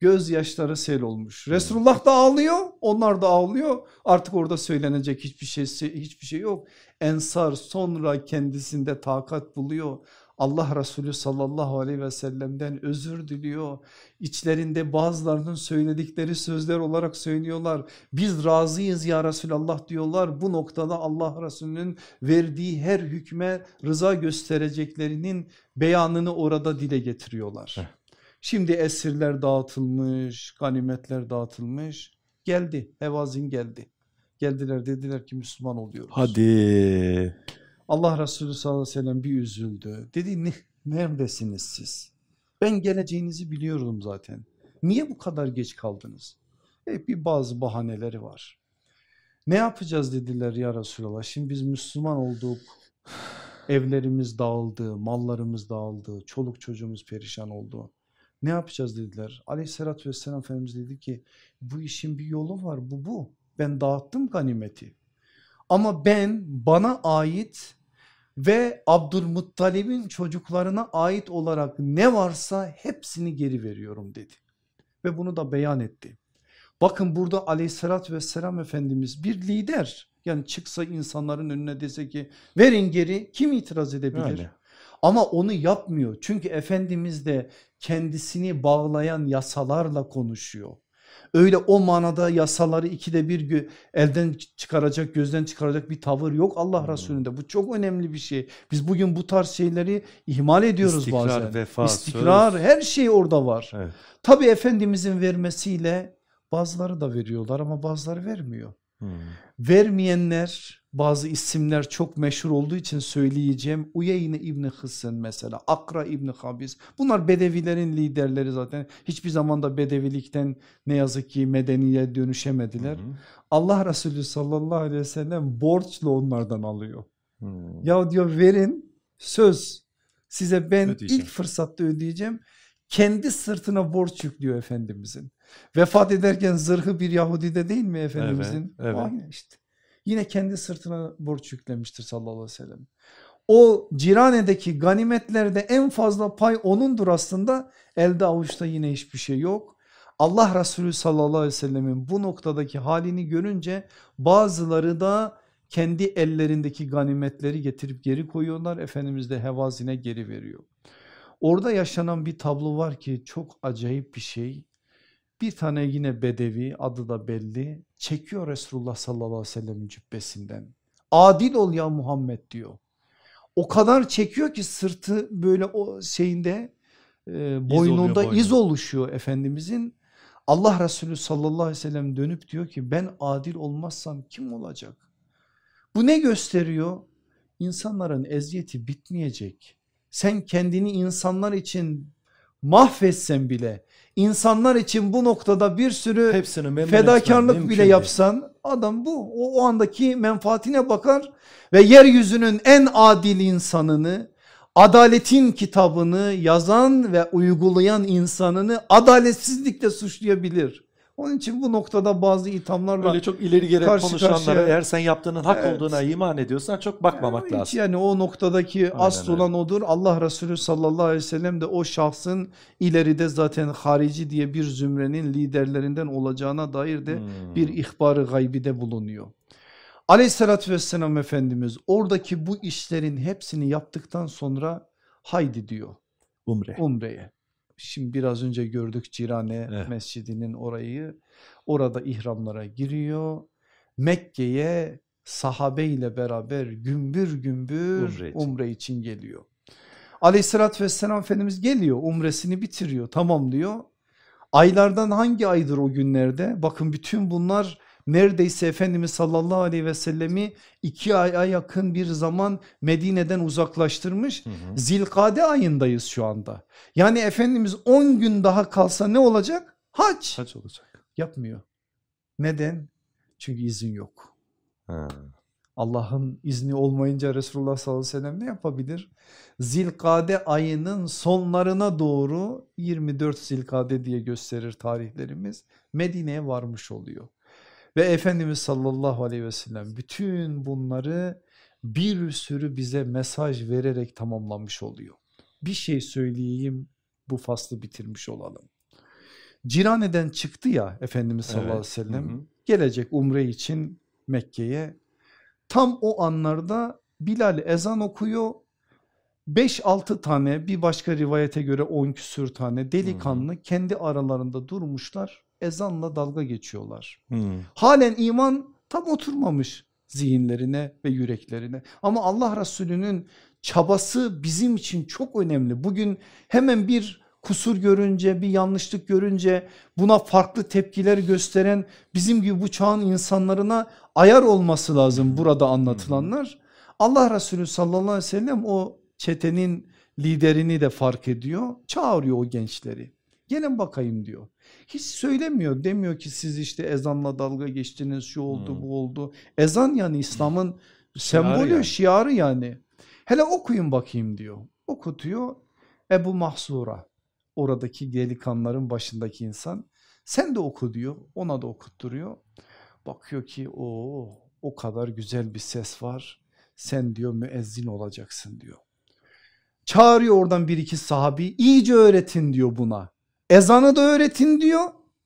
Gözyaşları sel olmuş. Resulullah da ağlıyor, onlar da ağlıyor. Artık orada söylenecek hiçbir şey hiçbir şey yok. Ensar sonra kendisinde takat buluyor. Allah Resulü sallallahu aleyhi ve sellem'den özür diliyor. İçlerinde bazılarının söyledikleri sözler olarak söylüyorlar. Biz razıyız ya Resulallah diyorlar. Bu noktada Allah Resulü'nün verdiği her hükme rıza göstereceklerinin beyanını orada dile getiriyorlar. Heh. Şimdi esirler dağıtılmış, ganimetler dağıtılmış. Geldi, Hevazin geldi. Geldiler dediler ki Müslüman oluyoruz. Hadi. Allah Resulü sallallahu aleyhi ve sellem bir üzüldü. Dedi ne, neredesiniz siz? Ben geleceğinizi biliyordum zaten. Niye bu kadar geç kaldınız? E, bir bazı bahaneleri var. Ne yapacağız dediler ya Resulallah. Şimdi biz Müslüman olduk. Evlerimiz dağıldı, mallarımız dağıldı, çoluk çocuğumuz perişan oldu. Ne yapacağız dediler. Aleyhissalatü vesselam Efendimiz dedi ki bu işin bir yolu var bu bu. Ben dağıttım ganimeti. Ama ben bana ait ve Abdülmuttalib'in çocuklarına ait olarak ne varsa hepsini geri veriyorum dedi. Ve bunu da beyan etti. Bakın burada aleyhissalatü vesselam Efendimiz bir lider. Yani çıksa insanların önüne dese ki verin geri kim itiraz edebilir? Öyle. Ama onu yapmıyor. Çünkü Efendimiz de kendisini bağlayan yasalarla konuşuyor. Öyle o manada yasaları ikide bir elden çıkaracak gözden çıkaracak bir tavır yok Allah hmm. Resulü'nde. Bu çok önemli bir şey. Biz bugün bu tarz şeyleri ihmal ediyoruz İstikrar, bazen. Vefa, İstikrar söz. her şey orada var. Evet. Tabi Efendimizin vermesiyle bazıları da veriyorlar ama bazıları vermiyor. Hmm. Vermeyenler bazı isimler çok meşhur olduğu için söyleyeceğim. Uyeyne İbni Hısın mesela Akra İbni Habis bunlar Bedevilerin liderleri zaten hiçbir zaman da Bedevilikten ne yazık ki medeniye dönüşemediler. Hı. Allah Resulü sallallahu aleyhi ve sellem borçlu onlardan alıyor. Hı. Ya diyor verin söz size ben ödeyeceğim. ilk fırsatta ödeyeceğim. Kendi sırtına borç yüklüyor Efendimizin. Vefat ederken zırhı bir Yahudi de değil mi Efendimizin? Evet, evet. Aynen işte. Yine kendi sırtına borç yüklemiştir sallallahu aleyhi ve sellem. O Cirane'deki ganimetlerde en fazla pay onundur aslında. Elde avuçta yine hiçbir şey yok. Allah Resulü sallallahu aleyhi ve sellemin bu noktadaki halini görünce bazıları da kendi ellerindeki ganimetleri getirip geri koyuyorlar. Efendimiz de hevazine geri veriyor. Orada yaşanan bir tablo var ki çok acayip bir şey. Bir tane yine bedevi adı da belli çekiyor Resulullah sallallahu aleyhi ve sellem'in cübbesinden. Adil ol ya Muhammed diyor. O kadar çekiyor ki sırtı böyle o şeyinde e, boynunda iz, iz oluşuyor Efendimizin. Allah Resulü sallallahu aleyhi ve sellem dönüp diyor ki ben adil olmazsam kim olacak? Bu ne gösteriyor? İnsanların eziyeti bitmeyecek. Sen kendini insanlar için mahvetsen bile insanlar için bu noktada bir sürü Hepsini fedakarlık bile yapsan adam bu o, o andaki menfaatine bakar ve yeryüzünün en adil insanını adaletin kitabını yazan ve uygulayan insanını adaletsizlikle suçlayabilir. Onun için bu noktada bazı ithamlarla Öyle çok ileri geri konuşanlara karşıya, eğer sen yaptığının hak evet, olduğuna iman ediyorsan çok bakmamak yani lazım. Yani o noktadaki Aynen asıl olan odur. Allah Resulü sallallahu aleyhi ve sellem de o şahsın ileride zaten harici diye bir zümrenin liderlerinden olacağına dair de hmm. bir ihbarı gaybide bulunuyor. Aleyhissalatü vesselam Efendimiz oradaki bu işlerin hepsini yaptıktan sonra haydi diyor. Umre. Umre'ye. Şimdi biraz önce gördük Cirane evet. Mescidi'nin orayı. Orada ihramlara giriyor. Mekke'ye sahabe ile beraber gümbür gümbür umre için, umre için geliyor. Aleyhissalatü vesselam Efendimiz geliyor umresini bitiriyor tamam diyor. Aylardan hangi aydır o günlerde? Bakın bütün bunlar neredeyse Efendimiz sallallahu aleyhi ve sellemi iki aya yakın bir zaman Medine'den uzaklaştırmış. Hı hı. Zilkade ayındayız şu anda. Yani Efendimiz 10 gün daha kalsa ne olacak? Hac. Hac olacak. Yapmıyor. Neden? Çünkü izin yok. Allah'ın izni olmayınca Resulullah sallallahu aleyhi ve sellem ne yapabilir? Zilkade ayının sonlarına doğru 24 Zilkade diye gösterir tarihlerimiz Medine'ye varmış oluyor. Ve Efendimiz sallallahu aleyhi ve sellem bütün bunları bir sürü bize mesaj vererek tamamlamış oluyor. Bir şey söyleyeyim bu faslı bitirmiş olalım. Cirane'den çıktı ya Efendimiz sallallahu aleyhi ve sellem hı hı. gelecek umre için Mekke'ye. Tam o anlarda Bilal ezan okuyor 5-6 tane bir başka rivayete göre 10 küsür tane delikanlı kendi aralarında durmuşlar ezanla dalga geçiyorlar. Hmm. Halen iman tam oturmamış zihinlerine ve yüreklerine. Ama Allah Resulü'nün çabası bizim için çok önemli. Bugün hemen bir kusur görünce bir yanlışlık görünce buna farklı tepkiler gösteren bizim gibi bu çağın insanlarına ayar olması lazım burada anlatılanlar. Allah Resulü sallallahu aleyhi ve sellem o çetenin liderini de fark ediyor çağırıyor o gençleri gelin bakayım diyor. Hiç söylemiyor demiyor ki siz işte ezanla dalga geçtiniz şu oldu hmm. bu oldu. Ezan yani İslam'ın sembolü yani. şiarı yani. Hele okuyun bakayım diyor. Okutuyor Ebu Mahsura oradaki delikanların başındaki insan. Sen de oku diyor ona da okutturuyor. Bakıyor ki o o kadar güzel bir ses var. Sen diyor müezzin olacaksın diyor. Çağırıyor oradan bir iki sahabi iyice öğretin diyor buna. Ezanı da öğretin diyor.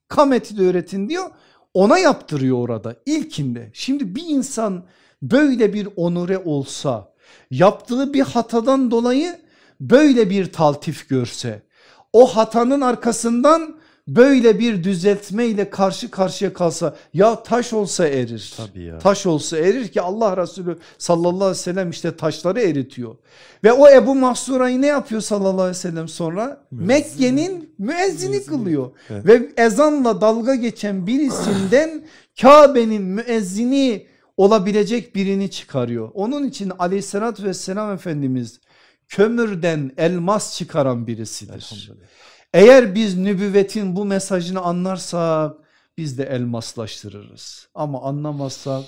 Kameti de öğretin diyor. Ona yaptırıyor orada ilkinde. Şimdi bir insan böyle bir onure olsa yaptığı bir hatadan dolayı böyle bir taltif görse o hatanın arkasından böyle bir düzeltmeyle karşı karşıya kalsa ya taş olsa erir. Tabii ya. Taş olsa erir ki Allah Resulü sallallahu aleyhi ve sellem işte taşları eritiyor. Ve o Ebu Mahsura'yı ne yapıyor sallallahu aleyhi ve sellem sonra? Mekke'nin müezzini kılıyor. Evet. Ve ezanla dalga geçen birisinden Kabe'nin müezzini olabilecek birini çıkarıyor. Onun için aleyhissalatü vesselam Efendimiz kömürden elmas çıkaran birisidir. Eğer biz nübüvvetin bu mesajını anlarsak biz de elmaslaştırırız. Ama anlamazsak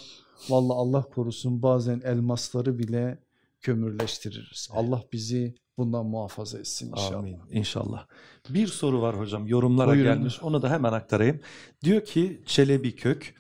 valla Allah korusun bazen elmasları bile kömürleştiririz. Allah bizi bundan muhafaza etsin inşallah. Amin inşallah. Bir soru var hocam yorumlara Buyurun. gelmiş onu da hemen aktarayım. Diyor ki Çelebi Kök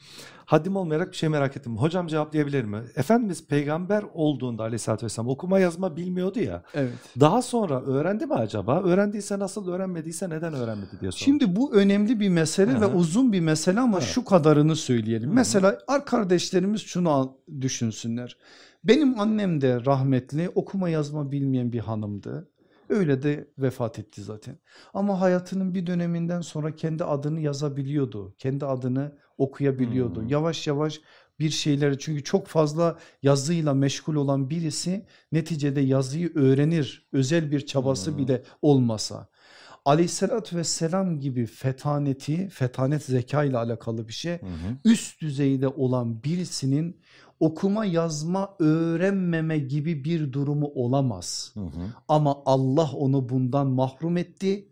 haddim olmayarak bir şey merak ettim. Hocam cevaplayabilir mi? Efendimiz peygamber olduğunda aleyhissalatü vesselam okuma yazma bilmiyordu ya. Evet. Daha sonra öğrendi mi acaba? Öğrendiyse nasıl öğrenmediyse neden öğrenmedi diye sormuş. Şimdi bu önemli bir mesele Hı ve hı. uzun bir mesele ama Evet. şu kadarını söyleyelim. Hı hı. Mesela ar kardeşlerimiz şunu düşünsünler. Benim annem de rahmetli okuma yazma bilmeyen bir hanımdı. Öyle de vefat etti zaten. Ama hayatının bir döneminden sonra kendi adını yazabiliyordu. Kendi adını okuyabiliyordu. Hmm. Yavaş yavaş bir şeyleri çünkü çok fazla yazıyla meşgul olan birisi neticede yazıyı öğrenir. Özel bir çabası Hmm. bile olmasa. Aleyhissalatü vesselam gibi fetaneti, fetanet zeka ile alakalı bir şey Hı hı. üst düzeyde olan birisinin okuma yazma öğrenmeme gibi bir durumu olamaz. Hı hı. Ama Allah onu bundan mahrum etti.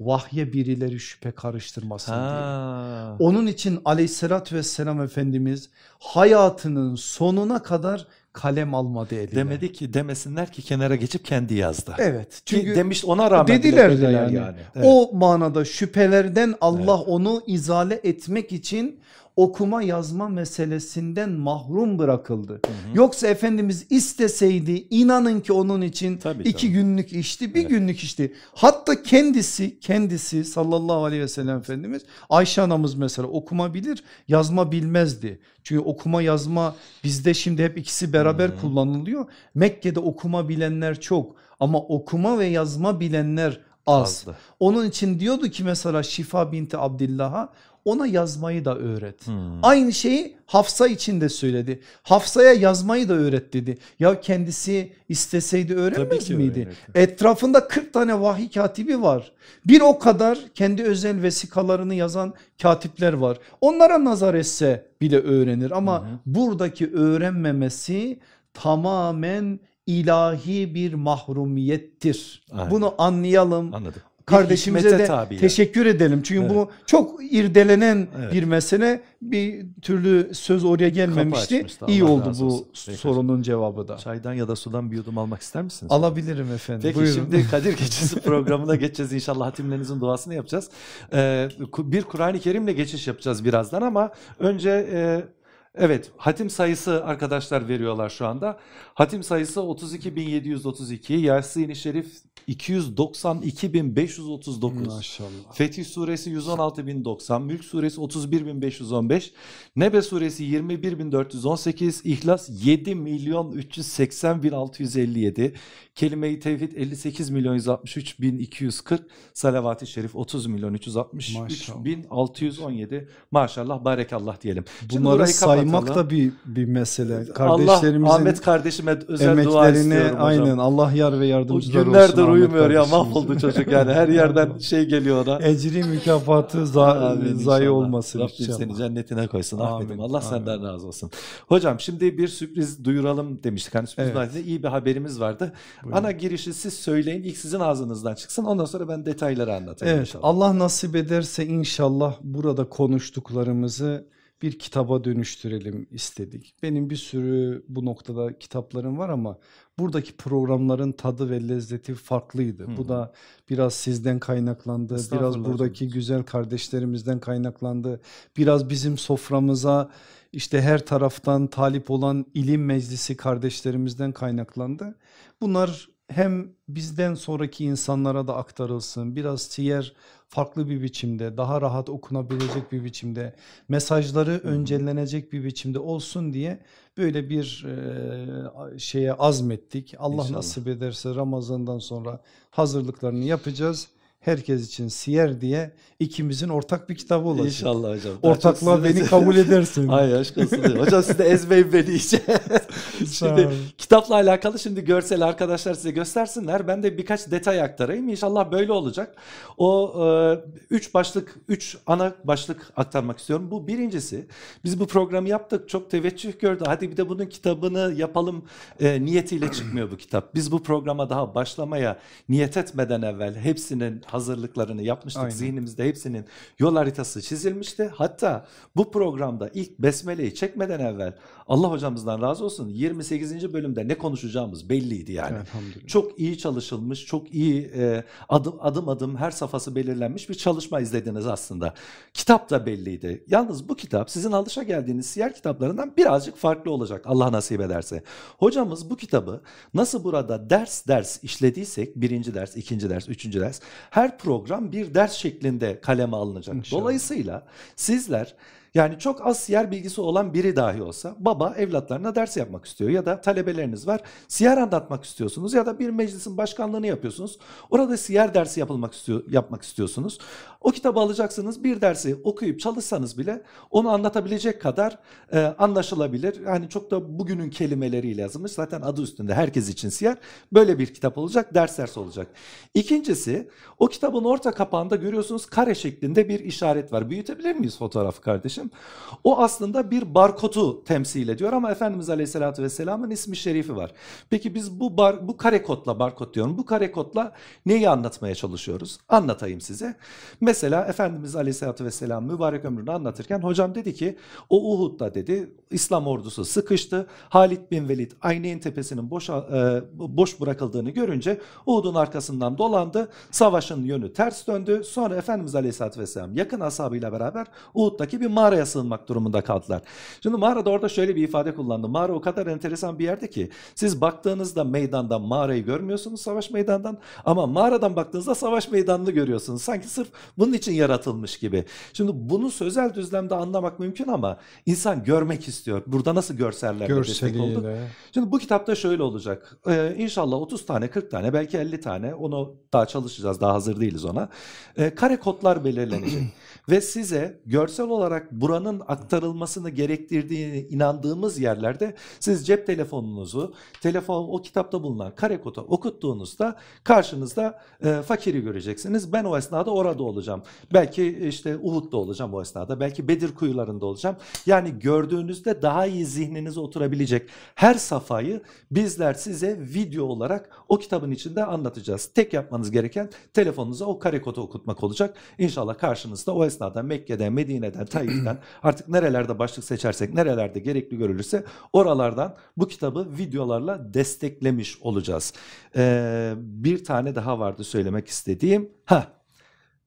Vahye birileri şüphe karıştırmasın diye. Ha. Onun için aleyhissalatü vesselam Efendimiz hayatının sonuna kadar kalem almadı eline. Demedi ki demesinler ki kenara geçip kendi yazdı. Evet Çünkü demiş ona rağmen bile dediler de dediler yani. Evet. O manada şüphelerden Allah onu izale etmek için okuma yazma meselesinden mahrum bırakıldı. Hı hı. Yoksa Efendimiz isteseydi inanın ki onun için Tabii, iki tabii. günlük işti bir Evet. günlük işti. Hatta kendisi kendisi sallallahu aleyhi ve sellem Efendimiz Ayşe anamız mesela okuma bilir yazma bilmezdi. Çünkü okuma yazma bizde şimdi hep ikisi beraber Hı. kullanılıyor. Mekke'de okuma bilenler çok ama okuma ve yazma bilenler az. Azdı. Onun için diyordu ki mesela Şifa binti Abdillah'a ona yazmayı da öğret. Hmm. Aynı şeyi Hafsa için de söyledi. Hafsa'ya yazmayı da öğret dedi. Ya kendisi isteseydi öğrenmez miydi? öğrenirdi. Etrafında 40 tane vahiy katibi var. Bir o kadar kendi özel vesikalarını yazan katipler var. Onlara nazar etse bile öğrenir ama hı. buradaki öğrenmemesi tamamen ilahi bir mahrumiyettir. Aynen. Bunu anlayalım. Anladım. Kardeşimize de tabi yani. teşekkür edelim. Çünkü Evet. bu çok irdelenen Evet. bir mesele. Bir türlü söz oraya gelmemişti. İyi Allah oldu bu olsun. Sorunun cevabı da. Çaydan ya da sudan bir yudum almak ister misiniz? Alabilirim efendim. Peki Buyurun. şimdi Kadir Gecesi programına geçeceğiz inşallah hatimlerinizin duasını yapacağız. Ee, bir Kur'an-ı Kerim'le geçiş yapacağız birazdan ama önce e, evet hatim sayısı arkadaşlar veriyorlar şu anda. Hatim sayısı 32.732, Yasin-i Şerif 292.539. Maşallah. Fetih suresi 116.090, Mülk suresi 31.515, Nebe suresi 21.418, İhlas 7 milyon 380.657, Kelime-i Tevhid 58 milyon 163 bin 240, Salavat-ı Şerif 30 milyon 363 Maşallah. bin 617. Maşallah barekallah diyelim. Bunları burayı saymak da bir bir mesele. Allah Kardeşlerimizin Ahmet kardeşime özel dua istiyorum hocam. aynen Allah yar ve yardımcılar olsun. günlerdir uyumuyor ya mahvoldu çocuk yani her yerden şey geliyor ona. Ecri mükafatı za zayi olmasın Rabbim inşallah. seni cennetine koysun Ahmet'im. Allah amin. senden razı olsun. Hocam şimdi bir sürpriz duyuralım demiştik. Hani sürpriz Evet. iyi bir haberimiz vardı. Buyurun. Ana girişi siz söyleyin. ilk sizin ağzınızdan çıksın. Ondan sonra ben detayları anlatayım Evet inşallah. Allah nasip ederse inşallah burada konuştuklarımızı bir kitaba dönüştürelim istedik. Benim bir sürü bu noktada kitaplarım var ama buradaki programların tadı ve lezzeti farklıydı. Hı. Bu da biraz sizden kaynaklandı, biraz buradaki güzel kardeşlerimizden kaynaklandı. Biraz bizim soframıza işte her taraftan talip olan ilim meclisi kardeşlerimizden kaynaklandı. Bunlar hem bizden sonraki insanlara da aktarılsın. Biraz siyer farklı bir biçimde, daha rahat okunabilecek bir biçimde, mesajları öncelenecek bir biçimde olsun diye böyle bir e, şeye azmettik. Allah İnşallah. nasip ederse Ramazan'dan sonra hazırlıklarını yapacağız. Herkes için siyer diye ikimizin ortak bir kitabı olacak. İnşallah hocam. Ortaklığa beni kabul edersin. Ay aşk olsun. hocam siz de ezmeyin beni iyice. şimdi kitapla alakalı şimdi görsel arkadaşlar size göstersinler. Ben de birkaç detay aktarayım. İnşallah böyle olacak. O e, üç başlık, üç ana başlık aktarmak istiyorum. Bu birincisi. Biz bu programı yaptık. Çok teveccüh gördü. Hadi bir de bunun kitabını yapalım e, niyetiyle çıkmıyor bu kitap. Biz bu programa daha başlamaya niyet etmeden evvel hepsinin hazırlıklarını yapmıştık. Aynen. Zihnimizde hepsinin yol haritası çizilmişti. Hatta bu programda ilk Besmele'yi çekmeden evvel Allah hocamızdan razı olsun 28. bölümde ne konuşacağımız belliydi yani. Çok iyi çalışılmış, çok iyi e, adım adım adım her safhası belirlenmiş bir çalışma izlediniz aslında. Kitap da belliydi. Yalnız bu kitap sizin alışa geldiğiniz siyer kitaplarından birazcık farklı olacak Allah nasip ederse. Hocamız bu kitabı nasıl burada ders ders işlediysek birinci ders, ikinci ders, üçüncü ders her program bir ders şeklinde kaleme alınacak. İnşallah. Dolayısıyla sizler yani çok az siyer bilgisi olan biri dahi olsa baba evlatlarına ders yapmak istiyor ya da talebeleriniz var. Siyer anlatmak istiyorsunuz ya da bir meclisin başkanlığını yapıyorsunuz. Orada siyer dersi yapılmak istiyor, yapmak istiyorsunuz. O kitabı alacaksınız. Bir dersi okuyup çalışsanız bile onu anlatabilecek kadar e, anlaşılabilir. Yani çok da bugünün kelimeleriyle yazılmış. Zaten adı üstünde herkes için siyer. Böyle bir kitap olacak. Ders ders olacak. İkincisi o kitabın orta kapağında görüyorsunuz kare şeklinde bir işaret var. Büyütebilir miyiz fotoğrafı kardeşim? O aslında bir barkodu temsil ediyor ama Efendimiz Aleyhisselatü Vesselam'ın ismi şerifi var. Peki biz bu bar, bu kare kodla barkod diyorum. Bu kare kodla neyi anlatmaya çalışıyoruz? Anlatayım size. Mesela Efendimiz Aleyhisselatü Vesselam mübarek ömrünü anlatırken hocam dedi ki o Uhud'da dedi İslam ordusu sıkıştı. Halid bin Velid Ayneyn tepesinin boş, e, boş bırakıldığını görünce Uhud'un arkasından dolandı. Savaşın yönü ters döndü. Sonra Efendimiz Aleyhisselatü Vesselam yakın ashabıyla beraber Uhud'daki bir mağaraya sığınmak durumunda kaldılar. Şimdi mağarada orada şöyle bir ifade kullandı. Mağara o kadar enteresan bir yerde ki siz baktığınızda meydandan mağarayı görmüyorsunuz savaş meydandan ama mağaradan baktığınızda savaş meydanını görüyorsunuz. Sanki sırf bunun için yaratılmış gibi. Şimdi bunu sözel düzlemde anlamak mümkün ama insan görmek istiyor. Burada nasıl görsellerle destek olduk? Şimdi bu kitapta şöyle olacak. Ee, inşallah 30 tane, 40 tane, belki 50 tane. Onu daha çalışacağız. Daha hazır değiliz ona. Ee, kare kodlar belirlenecek. Ve size görsel olarak buranın aktarılmasını gerektirdiğini inandığımız yerlerde siz cep telefonunuzu, telefon o kitapta bulunan kare kodu okuttuğunuzda karşınızda e, fakiri göreceksiniz. Ben o esnada orada olacağım. Belki işte Uhud'da olacağım o esnada. Belki Bedir kuyularında olacağım. Yani gördüğünüzde daha iyi zihninize oturabilecek her safhayı bizler size video olarak o kitabın içinde anlatacağız. Tek yapmanız gereken telefonunuza o kare kodu okutmak olacak. İnşallah karşınızda esnada Mekke'den, Medine'den, Taif'ten artık nerelerde başlık seçersek, nerelerde gerekli görülürse oralardan bu kitabı videolarla desteklemiş olacağız. Ee, bir tane daha vardı söylemek istediğim. Ha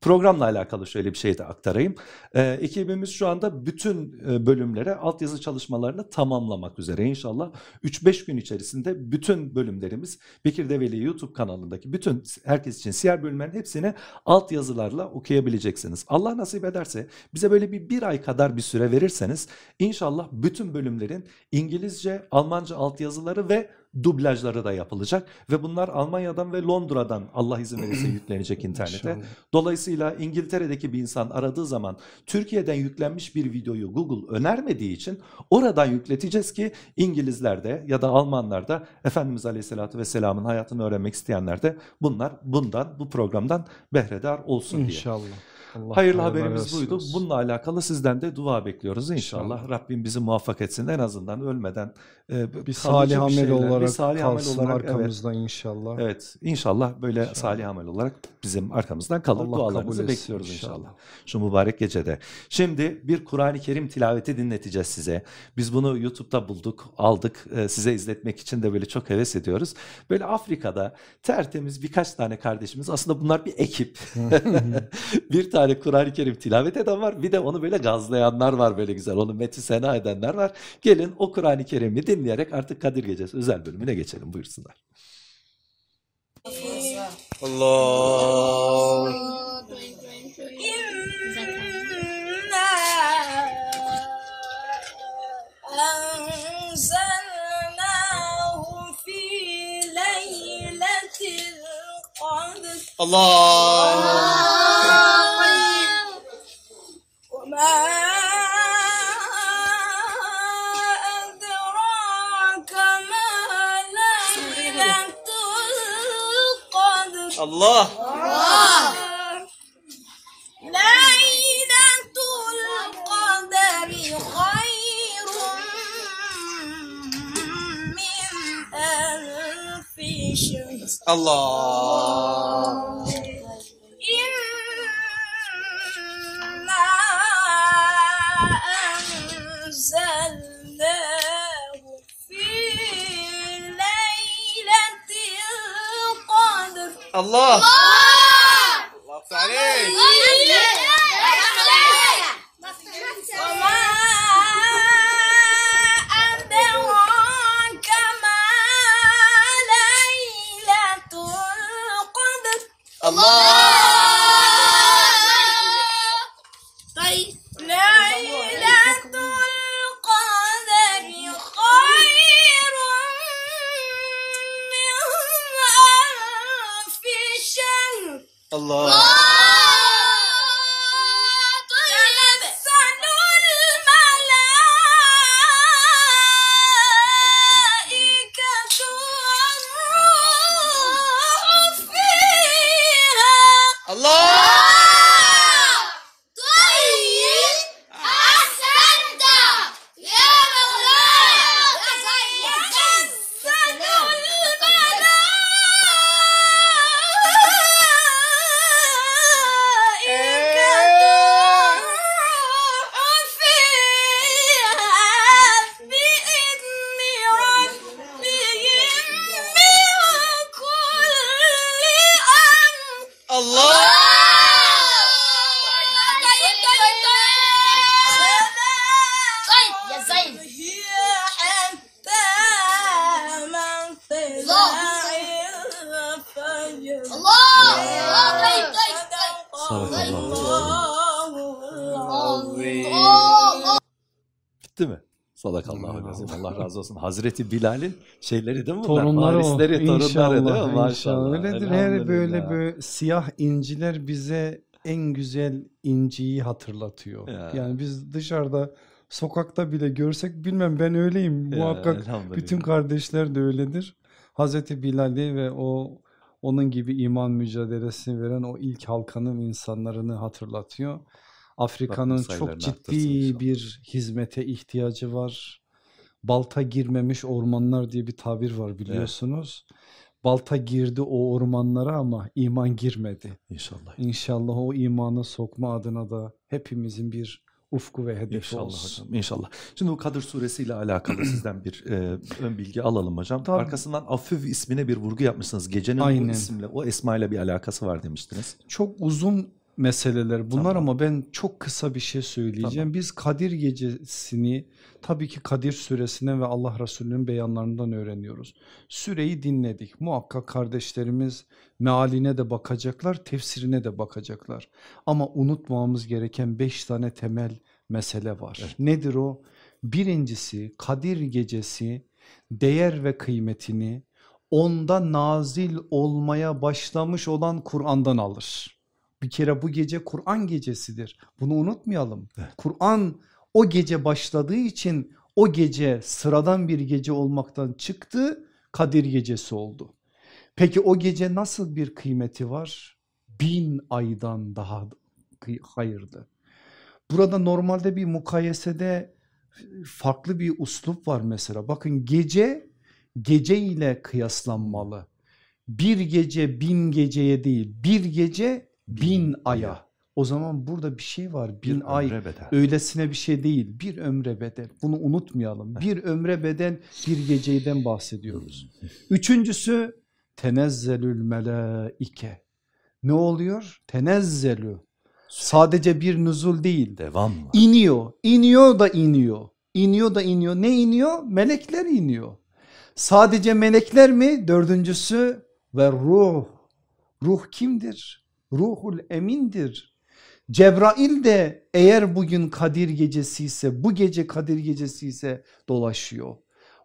Programla alakalı şöyle bir şey de aktarayım. E, ekibimiz şu anda bütün e, bölümlere altyazı çalışmalarını tamamlamak üzere. İnşallah 3-5 gün içerisinde bütün bölümlerimiz Bekir Develi YouTube kanalındaki bütün herkes için siyer bölümlerin hepsini altyazılarla okuyabileceksiniz. Allah nasip ederse bize böyle bir bir ay kadar bir süre verirseniz inşallah bütün bölümlerin İngilizce, Almanca altyazıları ve dublajları da yapılacak ve bunlar Almanya'dan ve Londra'dan Allah izin verirse yüklenecek internete. Dolayısıyla İngiltere'deki bir insan aradığı zaman Türkiye'den yüklenmiş bir videoyu Google önermediği için oradan yükleteceğiz ki İngilizler de ya da Almanlar da Efendimiz Aleyhisselatü Vesselam'ın hayatını öğrenmek isteyenler de bunlar bundan bu programdan behredar olsun diye. İnşallah. Allah Hayırlı haberimiz buydu. Olsun. Bununla alakalı sizden de dua bekliyoruz inşallah. inşallah. Rabbim bizi muvaffak etsin en azından ölmeden e, bir salih amel şeyler, olarak bir salih kalsın amel olarak, arkamızdan evet. inşallah. Evet inşallah böyle inşallah. salih amel olarak bizim arkamızdan kalır. Allah Dualarınızı bekliyoruz inşallah. inşallah. Şu mübarek gecede. Şimdi bir Kur'an-ı Kerim tilaveti dinleteceğiz size. Biz bunu YouTube'da bulduk, aldık. E, size izletmek için de böyle çok heves ediyoruz. Böyle Afrika'da tertemiz birkaç tane kardeşimiz aslında bunlar bir ekip. bir tane tane Kur'an-ı Kerim tilavet eden var. Bir de onu böyle gazlayanlar var böyle güzel. Onu meti sena edenler var. Gelin o Kur'an-ı Kerim'i dinleyerek artık Kadir Gecesi özel bölümüne geçelim buyursunlar. Allah. Allah. Allah. أدراك ما ليلة القدر Allah. ليلة القدر خير من ألف شهر Allah. الله. الله, الله عليك. Allah. Bitti mi? Sadakallahu azim. Allah razı olsun. Hazreti Bilal'in şeyleri değil mi bunlar? Torunları o. Varisleri, torunları değil mi? İnşallah, Maşallah. inşallah. Öyledir. Her böyle böyle siyah inciler bize en güzel inciyi hatırlatıyor. Ya. Yani biz dışarıda sokakta bile görsek bilmem ben öyleyim. Ya, Muhakkak bütün kardeşler de öyledir. Hazreti Bilal'i ve o onun gibi iman mücadelesini veren o ilk halkanın insanlarını hatırlatıyor. Afrika'nın çok ciddi bir hizmete ihtiyacı var. Balta girmemiş ormanlar diye bir tabir var biliyorsunuz. Balta girdi o ormanlara ama iman girmedi. İnşallah. İnşallah o imanı sokma adına da hepimizin bir ufku ve hedefi İnşallah olsun. hocam. İnşallah. Şimdi bu Kadir suresiyle alakalı sizden bir e, ön bilgi alalım hocam. Tabii. Arkasından Afüv ismine bir vurgu yapmışsınız. Gecenin Aynen. bu isimle, o esmayla bir alakası var demiştiniz. Çok uzun meseleler bunlar Tamam. ama ben çok kısa bir şey söyleyeceğim. Tamam. Biz Kadir gecesini tabii ki Kadir suresinden ve Allah Resulü'nün beyanlarından öğreniyoruz. Süreyi dinledik. Muhakkak kardeşlerimiz mealine de bakacaklar, tefsirine de bakacaklar. Ama unutmamamız gereken beş tane temel mesele var. Evet. Nedir o? Birincisi Kadir gecesi değer ve kıymetini onda nazil olmaya başlamış olan Kur'an'dan alır. Bir kere bu gece Kur'an gecesidir. Bunu unutmayalım. Evet. Kur'an o gece başladığı için o gece sıradan bir gece olmaktan çıktı, Kadir gecesi oldu. Peki o gece nasıl bir kıymeti var? Bin aydan daha hayırlı. Burada normalde bir mukayesede farklı bir uslup var mesela. Bakın gece gece ile kıyaslanmalı. Bir gece bin geceye değil bir gece bin aya. O zaman burada bir şey var bin Bir ay bedel. öylesine bir şey değil bir ömre bedel. Bunu unutmayalım. Bir ömre bedel bir geceyden bahsediyoruz. Üçüncüsü tenezzelül melaike. Ne oluyor? Tenezzelü sadece bir nüzul değil. Devamlı. iniyor. İniyor da iniyor. İniyor da iniyor. Ne iniyor? Melekler iniyor. Sadece melekler mi? Dördüncüsü ve ruh. Ruh kimdir ruhul emindir Cebrail de eğer bugün Kadir gecesi ise bu gece Kadir gecesi ise dolaşıyor.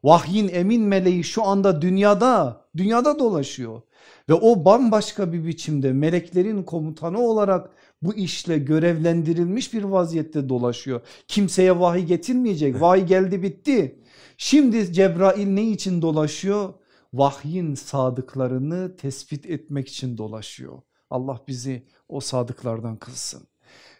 Vahyin emin meleği şu anda dünyada, dünyada dolaşıyor. Ve o bambaşka bir biçimde meleklerin komutanı olarak bu işle görevlendirilmiş bir vaziyette dolaşıyor. Kimseye vahiy getirmeyecek. Vahiy geldi bitti. Şimdi Cebrail ne için dolaşıyor? Vahyin sadıklarını tespit etmek için dolaşıyor. Allah bizi o sadıklardan kılsın.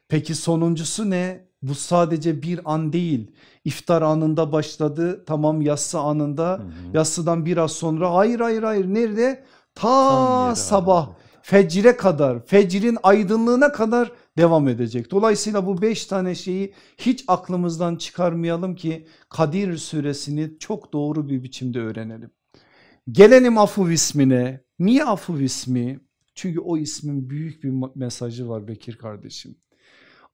Peki sonuncusu ne? Bu sadece bir an değil. İftar anında başladı. Tamam yatsı anında. Hı hı. Yatsıdan biraz sonra hayır hayır hayır nerede? Ta sabah abi. fecre kadar fecrin aydınlığına kadar devam edecek. Dolayısıyla bu beş tane şeyi hiç aklımızdan çıkarmayalım ki Kadir suresini çok doğru bir biçimde öğrenelim. Gelelim Afuv ismine. Niye Afuv ismi? Çünkü o ismin büyük bir mesajı var Bekir kardeşim.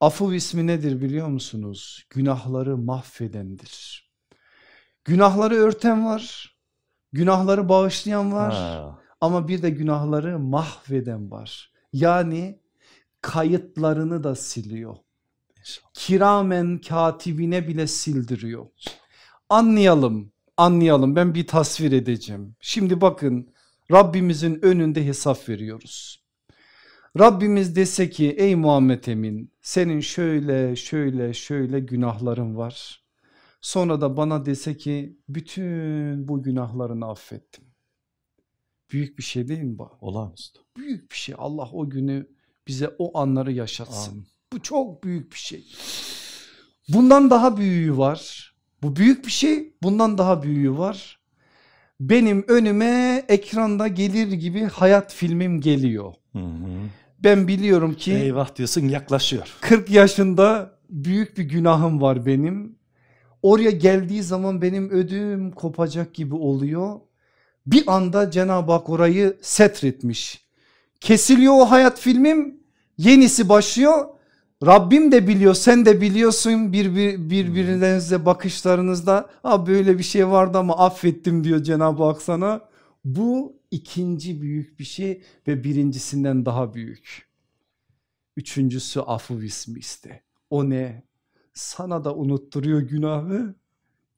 Afuv ismi nedir biliyor musunuz? Günahları mahvedendir. Günahları örten var. Günahları bağışlayan var. Ha, Ama bir de günahları mahveden var. Yani kayıtlarını da siliyor. Kiramen katibine bile sildiriyor. Anlayalım, anlayalım. Ben bir tasvir edeceğim. Şimdi bakın Rabbimizin önünde hesap veriyoruz. Rabbimiz dese ki ey Muhammed Emin senin şöyle şöyle şöyle günahların var. Sonra da bana dese ki bütün bu günahlarını affettim. Büyük bir şey değil mi bu? olağanüstü. Büyük bir şey. Allah o günü bize o anları yaşatsın. Amin. Bu çok büyük bir şey. Bundan daha büyüğü var. Bu büyük bir şey. Bundan daha büyüğü var. Benim önüme ekranda gelir gibi hayat filmim geliyor. Hı hı. Ben biliyorum ki Eyvah diyorsun yaklaşıyor. 40 yaşında büyük bir günahım var benim. Oraya geldiği zaman benim ödüm kopacak gibi oluyor. Bir anda Cenab-ı Hak orayı setretmiş. Kesiliyor o hayat filmim yenisi başlıyor. Rabbim de biliyor sen de biliyorsun bir, bir, birbirinize bakışlarınızda ha böyle bir şey vardı ama affettim diyor Cenab-ı Hak sana. Bu ikinci büyük bir şey ve birincisinden daha büyük. Üçüncüsü afu ismi iste. O ne? Sana da unutturuyor günahı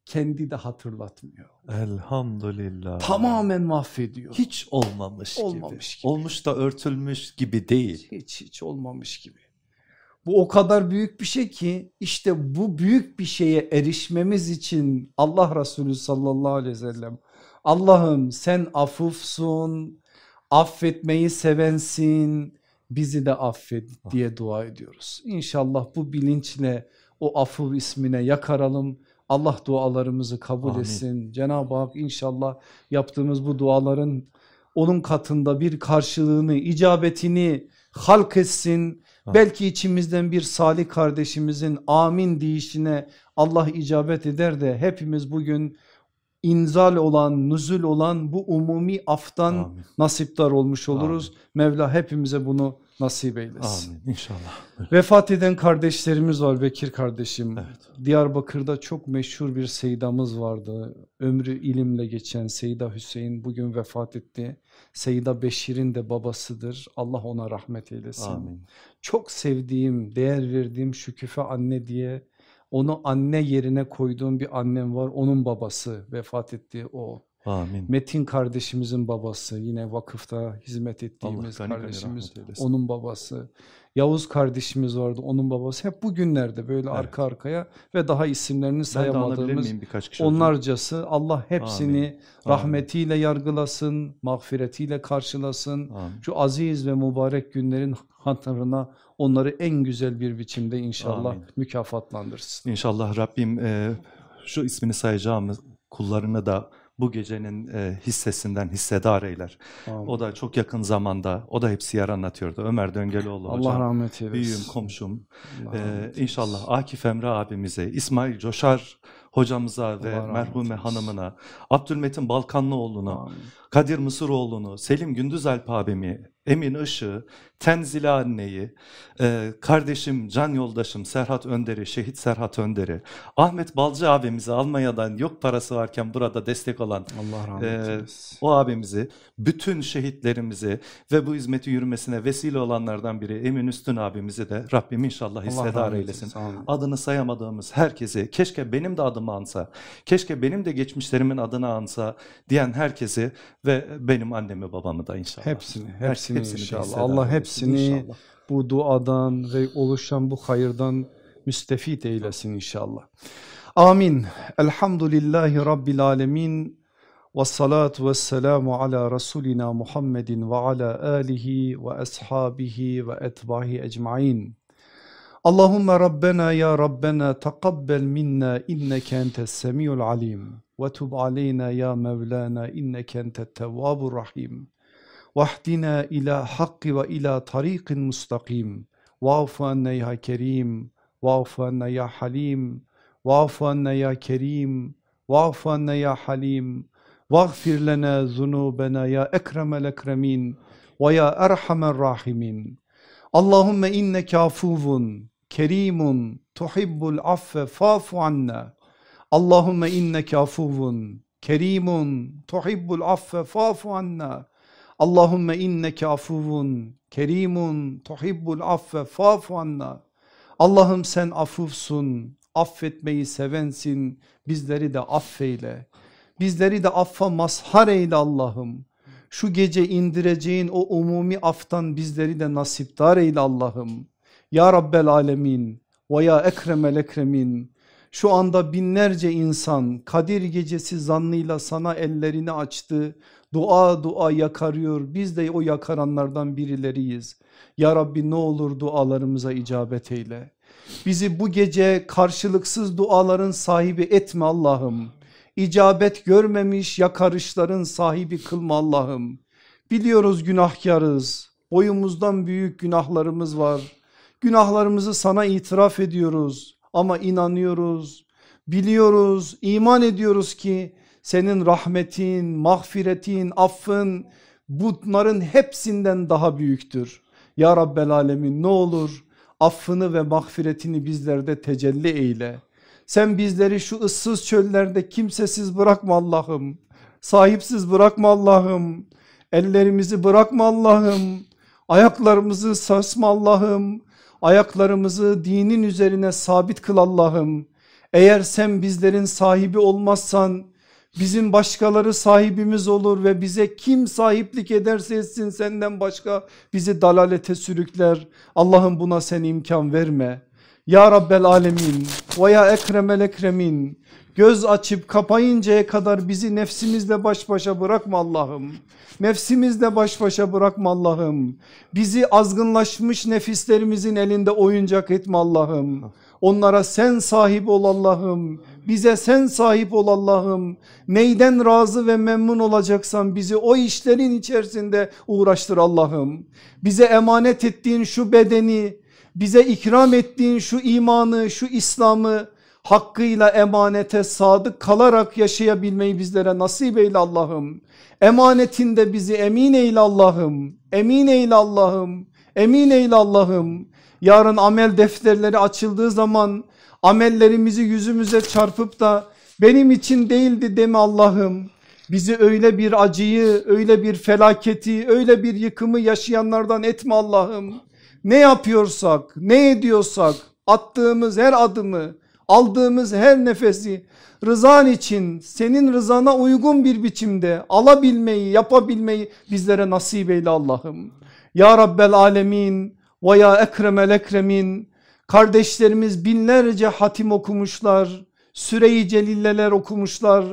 kendi de hatırlatmıyor. Elhamdülillah. Tamamen mahvediyor. Hiç olmamış, Olmamış gibi. gibi. Olmuş da örtülmüş gibi değil. Hiç hiç olmamış gibi. Bu o kadar büyük bir şey ki işte bu büyük bir şeye erişmemiz için Allah Resulü sallallahu aleyhi ve sellem Allah'ım sen afufsun, affetmeyi sevensin, bizi de affet diye dua ediyoruz. İnşallah bu bilinçle o afuv ismine yakaralım. Allah dualarımızı kabul Amin. etsin. Cenab-ı Hak inşallah yaptığımız bu duaların onun katında bir karşılığını, icabetini halk etsin. Amin. Belki içimizden bir salih kardeşimizin amin deyişine Allah icabet eder de hepimiz bugün inzal olan, nüzul olan bu umumi aftan Amin. nasiptar olmuş oluruz. Mevla hepimize bunu nasip eylesin. Amin inşallah. Vefat eden kardeşlerimiz var Bekir kardeşim. Evet. Diyarbakır'da çok meşhur bir Seydamız vardı. Ömrü ilimle geçen Seyda Hüseyin bugün vefat etti. Seyda Beşir'in de babasıdır. Allah ona rahmet eylesin. Amin. Çok sevdiğim, değer verdiğim Şüküfe anne diye onu anne yerine koyduğum bir annem var. Onun babası vefat etti o. Amin. Metin kardeşimizin babası yine vakıfta hizmet ettiğimiz kardeşimiz onun babası. Yavuz kardeşimiz vardı onun babası. Hep bugünlerde böyle Evet. arka arkaya ve daha isimlerini sayamadığımız kişi? hocam? onlarcası Allah hepsini Amin. rahmetiyle yargılasın, mağfiretiyle karşılasın. Amin. Şu aziz ve mübarek günlerin hatırına onları en güzel bir biçimde inşallah Amin. mükafatlandırsın. İnşallah Rabbim e, şu ismini sayacağımız kullarını da bu gecenin e, hissesinden hissedar eyler. Amin. O da çok yakın zamanda, o da hepsi yer anlatıyordu. Ömer Döngelioğlu Allah hocam. rahmet eylesin. Büyüğüm, komşum. Allah eylesin. inşallah Akif Emre abimize, İsmail Coşar hocamıza ve Allah merhume hanımına, Abdülmetin Balkanlıoğlu'na, Amin. Kadir Mısıroğlu'nu, Selim Gündüzalp abimi, Emin Işık'ı, Tenzile anneyi, e, kardeşim, can yoldaşım Serhat Önder'i, şehit Serhat Önder'i, Ahmet Balcı abimizi Almanya'dan yok parası varken burada destek olan Allah rahmet e, o abimizi, bütün şehitlerimizi ve bu hizmeti yürümesine vesile olanlardan biri Emin Üstün abimizi de Rabbim inşallah Allah hissedar eylesin. Adını sayamadığımız herkesi, keşke benim de adımı ansa, keşke benim de geçmişlerimin adını ansa diyen herkesi ve benim annemi babamı da inşallah. Hepsini, hepsini, de inşallah. Allah hepsini inşallah. bu duadan ve oluşan bu hayırdan müstefit eylesin inşallah. Amin. Elhamdülillahi Rabbil alemin. Ve salatu ve selamu ala Resulina Muhammedin ve ala alihi ve ashabihi ve etbahi ecmain. Allahümme Rabbena ya Rabbena takabbel minna inneke entes semiyul alim ve tub aleyna ya Mevlana inneke entet tevvabur rahim. واهدنا إلى حق وإلى طريق مستقيم واعف عنا يا كريم واعف عنا يا حليم واعف عنا يا كريم واعف عنا يا حليم واغفر لنا ذنوبنا يا أكرم الأكرمين ويا أرحم الراحمين اللهم إنك عفو كريم تحب العفو فاعف عنا Allahümme inneke afuvun kerimun tuhibbul affe fafu anna. Allahümme inneke afuvun kerimun tuhibbul affe fafu anna. Allah'ım sen afufsun affetmeyi sevensin bizleri de affeyle. Bizleri de affa mazhar eyle Allah'ım. Şu gece indireceğin o umumi aftan bizleri de nasipdar eyle Allah'ım. Ya Rabbel alemin ve ya ekremel ekremin. Şu anda binlerce insan Kadir gecesi zannıyla sana ellerini açtı. Dua dua yakarıyor. Biz de o yakaranlardan birileriyiz. Ya Rabbi ne olur dualarımıza icabet eyle. Bizi bu gece karşılıksız duaların sahibi etme Allah'ım. İcabet görmemiş yakarışların sahibi kılma Allah'ım. Biliyoruz günahkarız. Boyumuzdan büyük günahlarımız var. Günahlarımızı sana itiraf ediyoruz ama inanıyoruz, biliyoruz, iman ediyoruz ki senin rahmetin, mağfiretin, affın bunların hepsinden daha büyüktür. Ya Rabbel Alemin ne olur affını ve mağfiretini bizlerde tecelli eyle. Sen bizleri şu ıssız çöllerde kimsesiz bırakma Allah'ım. Sahipsiz bırakma Allah'ım. Ellerimizi bırakma Allah'ım. Ayaklarımızı sarsma Allah'ım. Ayaklarımızı dinin üzerine sabit kıl Allah'ım. Eğer sen bizlerin sahibi olmazsan bizim başkaları sahibimiz olur ve bize kim sahiplik ederse etsin senden başka bizi dalalete sürükler. Allah'ım buna sen imkan verme. Ya Rabbel Alemin ve ya Ekremel Ekremin göz açıp kapayıncaya kadar bizi nefsimizle baş başa bırakma Allah'ım. Nefsimizle baş başa bırakma Allah'ım. Bizi azgınlaşmış nefislerimizin elinde oyuncak etme Allah'ım. Onlara sen sahip ol Allah'ım. Bize sen sahip ol Allah'ım. Neyden razı ve memnun olacaksan bizi o işlerin içerisinde uğraştır Allah'ım. Bize emanet ettiğin şu bedeni, bize ikram ettiğin şu imanı, şu İslam'ı hakkıyla emanete sadık kalarak yaşayabilmeyi bizlere nasip eyle Allah'ım. Emanetinde bizi emin eyle Allah'ım. Emin eyle Allah'ım. Emin eyle Allah'ım. Yarın amel defterleri açıldığı zaman amellerimizi yüzümüze çarpıp da benim için değildi deme Allah'ım. Bizi öyle bir acıyı, öyle bir felaketi, öyle bir yıkımı yaşayanlardan etme Allah'ım. Ne yapıyorsak, ne ediyorsak, attığımız her adımı, aldığımız her nefesi rızan için senin rızana uygun bir biçimde alabilmeyi, yapabilmeyi bizlere nasip eyle Allah'ım. Ya Rabbel Alemin ve ya Ekremel Ekremin kardeşlerimiz binlerce hatim okumuşlar. Süre-i Celilleler okumuşlar,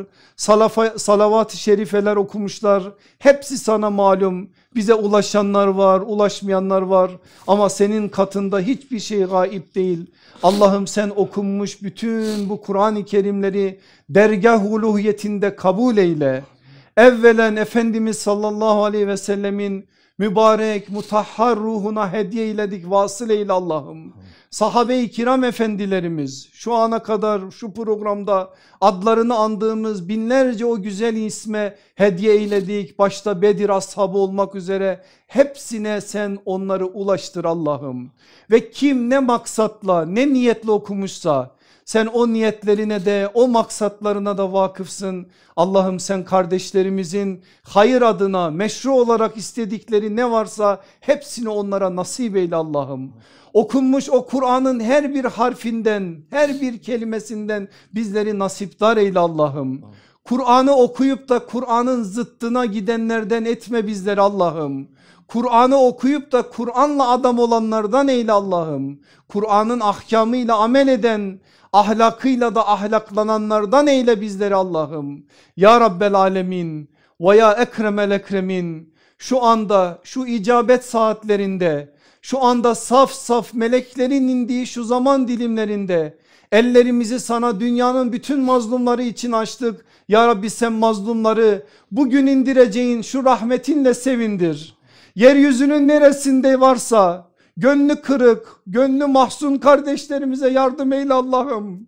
salavat-ı şerifeler okumuşlar. Hepsi sana malum. Bize ulaşanlar var, ulaşmayanlar var. Ama senin katında hiçbir şey gaip değil. Allah'ım sen okunmuş bütün bu Kur'an-ı Kerimleri dergah uluhiyetinde kabul eyle. Evvelen Efendimiz sallallahu aleyhi ve sellemin mübarek mutahhar ruhuna hediye eyledik vasıl eyle Allah'ım. Sahabe-i kiram efendilerimiz şu ana kadar şu programda adlarını andığımız binlerce o güzel isme hediye eyledik. Başta Bedir ashabı olmak üzere hepsine sen onları ulaştır Allah'ım. Ve kim ne maksatla ne niyetle okumuşsa sen o niyetlerine de o maksatlarına da vakıfsın. Allah'ım sen kardeşlerimizin hayır adına meşru olarak istedikleri ne varsa hepsini onlara nasip eyle Allah'ım. Okunmuş o Kur'an'ın her bir harfinden her bir kelimesinden bizleri nasipdar eyle Allah'ım. Kur'an'ı okuyup da Kur'an'ın zıttına gidenlerden etme bizleri Allah'ım. Kur'an'ı okuyup da Kur'an'la adam olanlardan eyle Allah'ım. Kur'an'ın ahkamıyla amel eden ahlakıyla da ahlaklananlardan eyle bizleri Allah'ım. Ya Rabbel Alemin ve ya Ekremel Ekremin şu anda şu icabet saatlerinde şu anda saf saf meleklerin indiği şu zaman dilimlerinde ellerimizi sana dünyanın bütün mazlumları için açtık. Ya Rabbi sen mazlumları bugün indireceğin şu rahmetinle sevindir. Yeryüzünün neresinde varsa gönlü kırık, gönlü mahzun kardeşlerimize yardım eyle Allah'ım.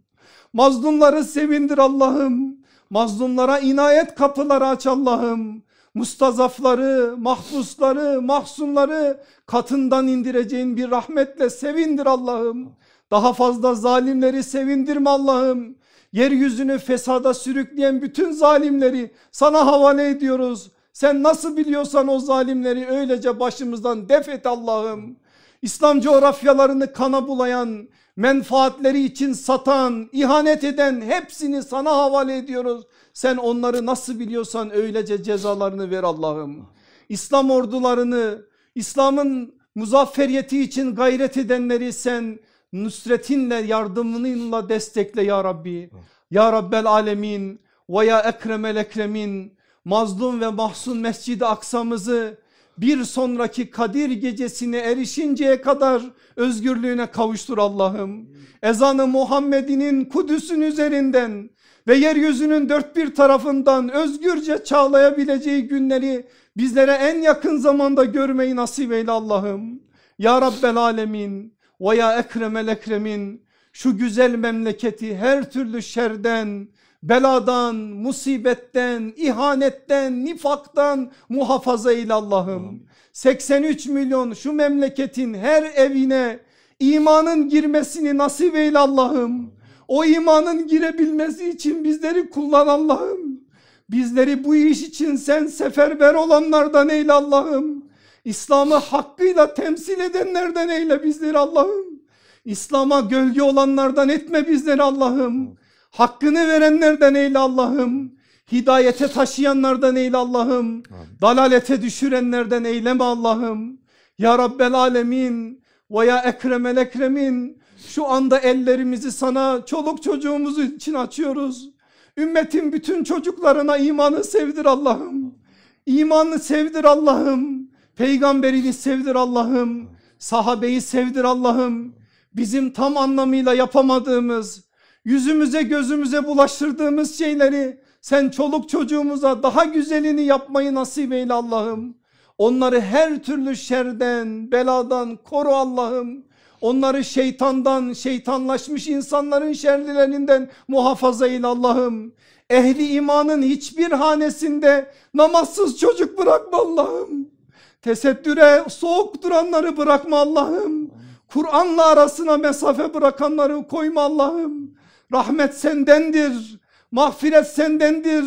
Mazlumları sevindir Allah'ım. Mazlumlara inayet kapıları aç Allah'ım. Mustazafları, mahpusları, mahzunları katından indireceğin bir rahmetle sevindir Allah'ım. Daha fazla zalimleri sevindirme Allah'ım. Yeryüzünü fesada sürükleyen bütün zalimleri sana havale ediyoruz. Sen nasıl biliyorsan o zalimleri öylece başımızdan def et Allah'ım. İslam coğrafyalarını kana bulayan, menfaatleri için satan, ihanet eden hepsini sana havale ediyoruz. Sen onları nasıl biliyorsan öylece cezalarını ver Allah'ım. İslam ordularını, İslam'ın muzafferiyeti için gayret edenleri sen nusretinle yardımınla destekle ya Rabbi. Ya Rabbel Alemin ve ya Ekremel Ekremin mazlum ve mahzun Mescid-i Aksa'mızı bir sonraki Kadir gecesine erişinceye kadar özgürlüğüne kavuştur Allah'ım. Ezanı Muhammed'inin Kudüs'ün üzerinden ve yeryüzünün dört bir tarafından özgürce çağlayabileceği günleri bizlere en yakın zamanda görmeyi nasip eyle Allah'ım. Ya Rabbel Alemin ve ya Ekremel Ekremin şu güzel memleketi her türlü şerden, beladan, musibetten, ihanetten, nifaktan muhafaza eyle Allah'ım. 83 milyon şu memleketin her evine imanın girmesini nasip eyle Allah'ım. O imanın girebilmesi için bizleri kullan Allah'ım. Bizleri bu iş için sen seferber olanlardan eyle Allah'ım. İslam'ı hakkıyla temsil edenlerden eyle bizleri Allah'ım. İslam'a gölge olanlardan etme bizleri Allah'ım. Hakkını verenlerden eyle Allah'ım. Hidayete taşıyanlardan eyle Allah'ım. Dalalete düşürenlerden eyleme Allah'ım. Ya Rabbel Alemin ve ya Ekremel Ekremin şu anda ellerimizi sana çoluk çocuğumuz için açıyoruz. Ümmetin bütün çocuklarına imanı sevdir Allah'ım. İmanı sevdir Allah'ım. Peygamberini sevdir Allah'ım. Sahabeyi sevdir Allah'ım. Bizim tam anlamıyla yapamadığımız, yüzümüze gözümüze bulaştırdığımız şeyleri sen çoluk çocuğumuza daha güzelini yapmayı nasip eyle Allah'ım. Onları her türlü şerden, beladan koru Allah'ım. Onları şeytandan, şeytanlaşmış insanların şerlilerinden muhafaza eyle Allah'ım. Ehli imanın hiçbir hanesinde namazsız çocuk bırakma Allah'ım. Tesettüre soğuk duranları bırakma Allah'ım. Kur'an'la arasına mesafe bırakanları koyma Allah'ım. Rahmet sendendir. Mağfiret sendendir.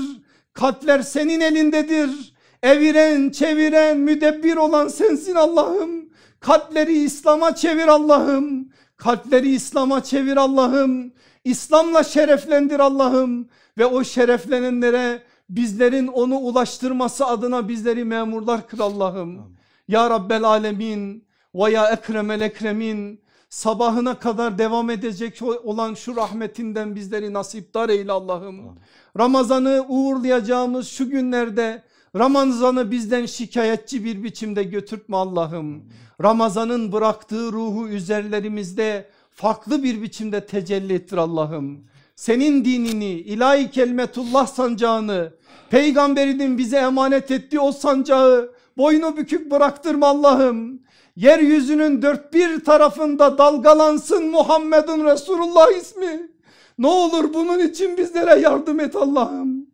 Kalpler senin elindedir. Eviren, çeviren, müdebbir olan sensin Allah'ım. Kalpleri İslam'a çevir Allah'ım. Kalpleri İslam'a çevir Allah'ım. İslam'la şereflendir Allah'ım. Ve o şereflenenlere bizlerin onu ulaştırması adına bizleri memurlar kıl Allah'ım. Ya Rabbel Alemin ve ya Ekremel Ekremin sabahına kadar devam edecek olan şu rahmetinden bizleri nasipdar eyle Allah'ım. Ramazan'ı uğurlayacağımız şu günlerde Ramazan'ı bizden şikayetçi bir biçimde götürtme Allah'ım. Ramazan'ın bıraktığı ruhu üzerlerimizde farklı bir biçimde tecelli ettir Allah'ım. Senin dinini, ilahi kelimetullah sancağını, peygamberinin bize emanet ettiği o sancağı boynu bükük bıraktırma Allah'ım. Yeryüzünün dört bir tarafında dalgalansın Muhammedun Resulullah ismi. Ne olur bunun için bizlere yardım et Allah'ım.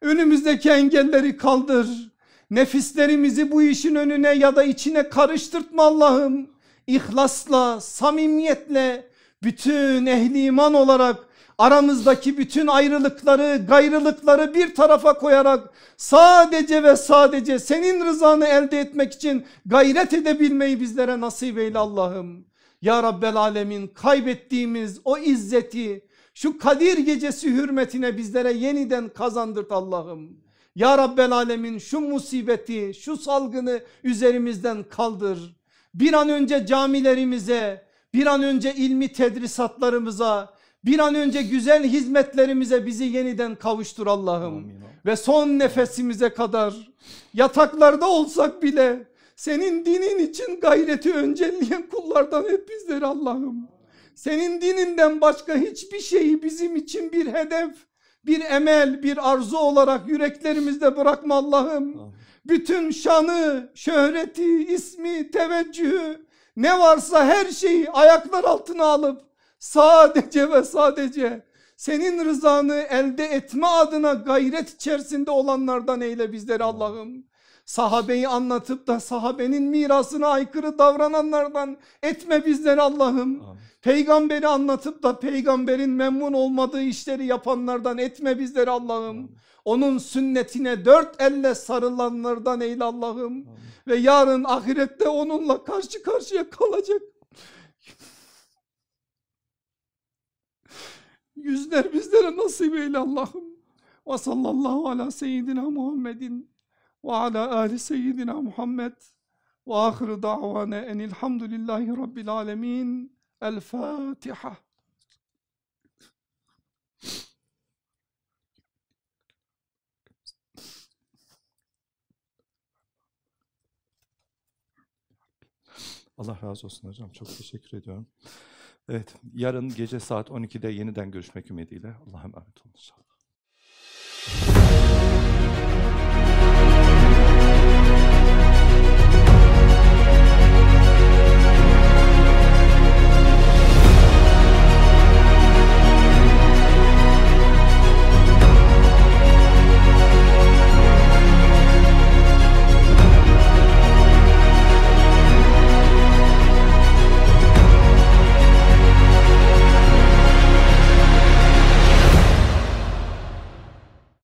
Önümüzdeki engelleri kaldır. Nefislerimizi bu işin önüne ya da içine karıştırtma Allah'ım. İhlasla, samimiyetle, bütün ehli iman olarak aramızdaki bütün ayrılıkları, gayrılıkları bir tarafa koyarak sadece ve sadece senin rızanı elde etmek için gayret edebilmeyi bizlere nasip eyle Allah'ım. Ya Rabbel Alemin kaybettiğimiz o izzeti şu Kadir gecesi hürmetine bizlere yeniden kazandırt Allah'ım. Ya Rabbel Alemin şu musibeti, şu salgını üzerimizden kaldır. Bir an önce camilerimize, bir an önce ilmi tedrisatlarımıza, bir an önce güzel hizmetlerimize bizi yeniden kavuştur Allah'ım. Ve son nefesimize kadar yataklarda olsak bile senin dinin için gayreti öncelleyen kullardan hep bizleri Allah'ım. Senin dininden başka hiçbir şeyi bizim için bir hedef, bir emel, bir arzu olarak yüreklerimizde bırakma Allah'ım. Bütün şanı, şöhreti, ismi, teveccühü ne varsa her şeyi ayaklar altına alıp sadece ve sadece senin rızanı elde etme adına gayret içerisinde olanlardan eyle bizleri Allah'ım. Sahabeyi anlatıp da sahabenin mirasına aykırı davrananlardan etme bizleri Allah'ım. Peygamberi anlatıp da peygamberin memnun olmadığı işleri yapanlardan etme bizleri Allah'ım. Onun sünnetine dört elle sarılanlardan eyle Allah'ım. Ve yarın ahirette onunla karşı karşıya kalacak. Yüzler bizlere nasip eyle Allah'ım. Ve sallallahu ala seyyidina Muhammedin ve ala ali seyyidina Muhammed ve ahiru da'vana enilhamdülillahi rabbil alemin. El Fatiha. Allah razı olsun hocam. Çok teşekkür ediyorum. Evet, yarın gece saat 12'de yeniden görüşmek ümidiyle. Allah'a emanet olun inşallah.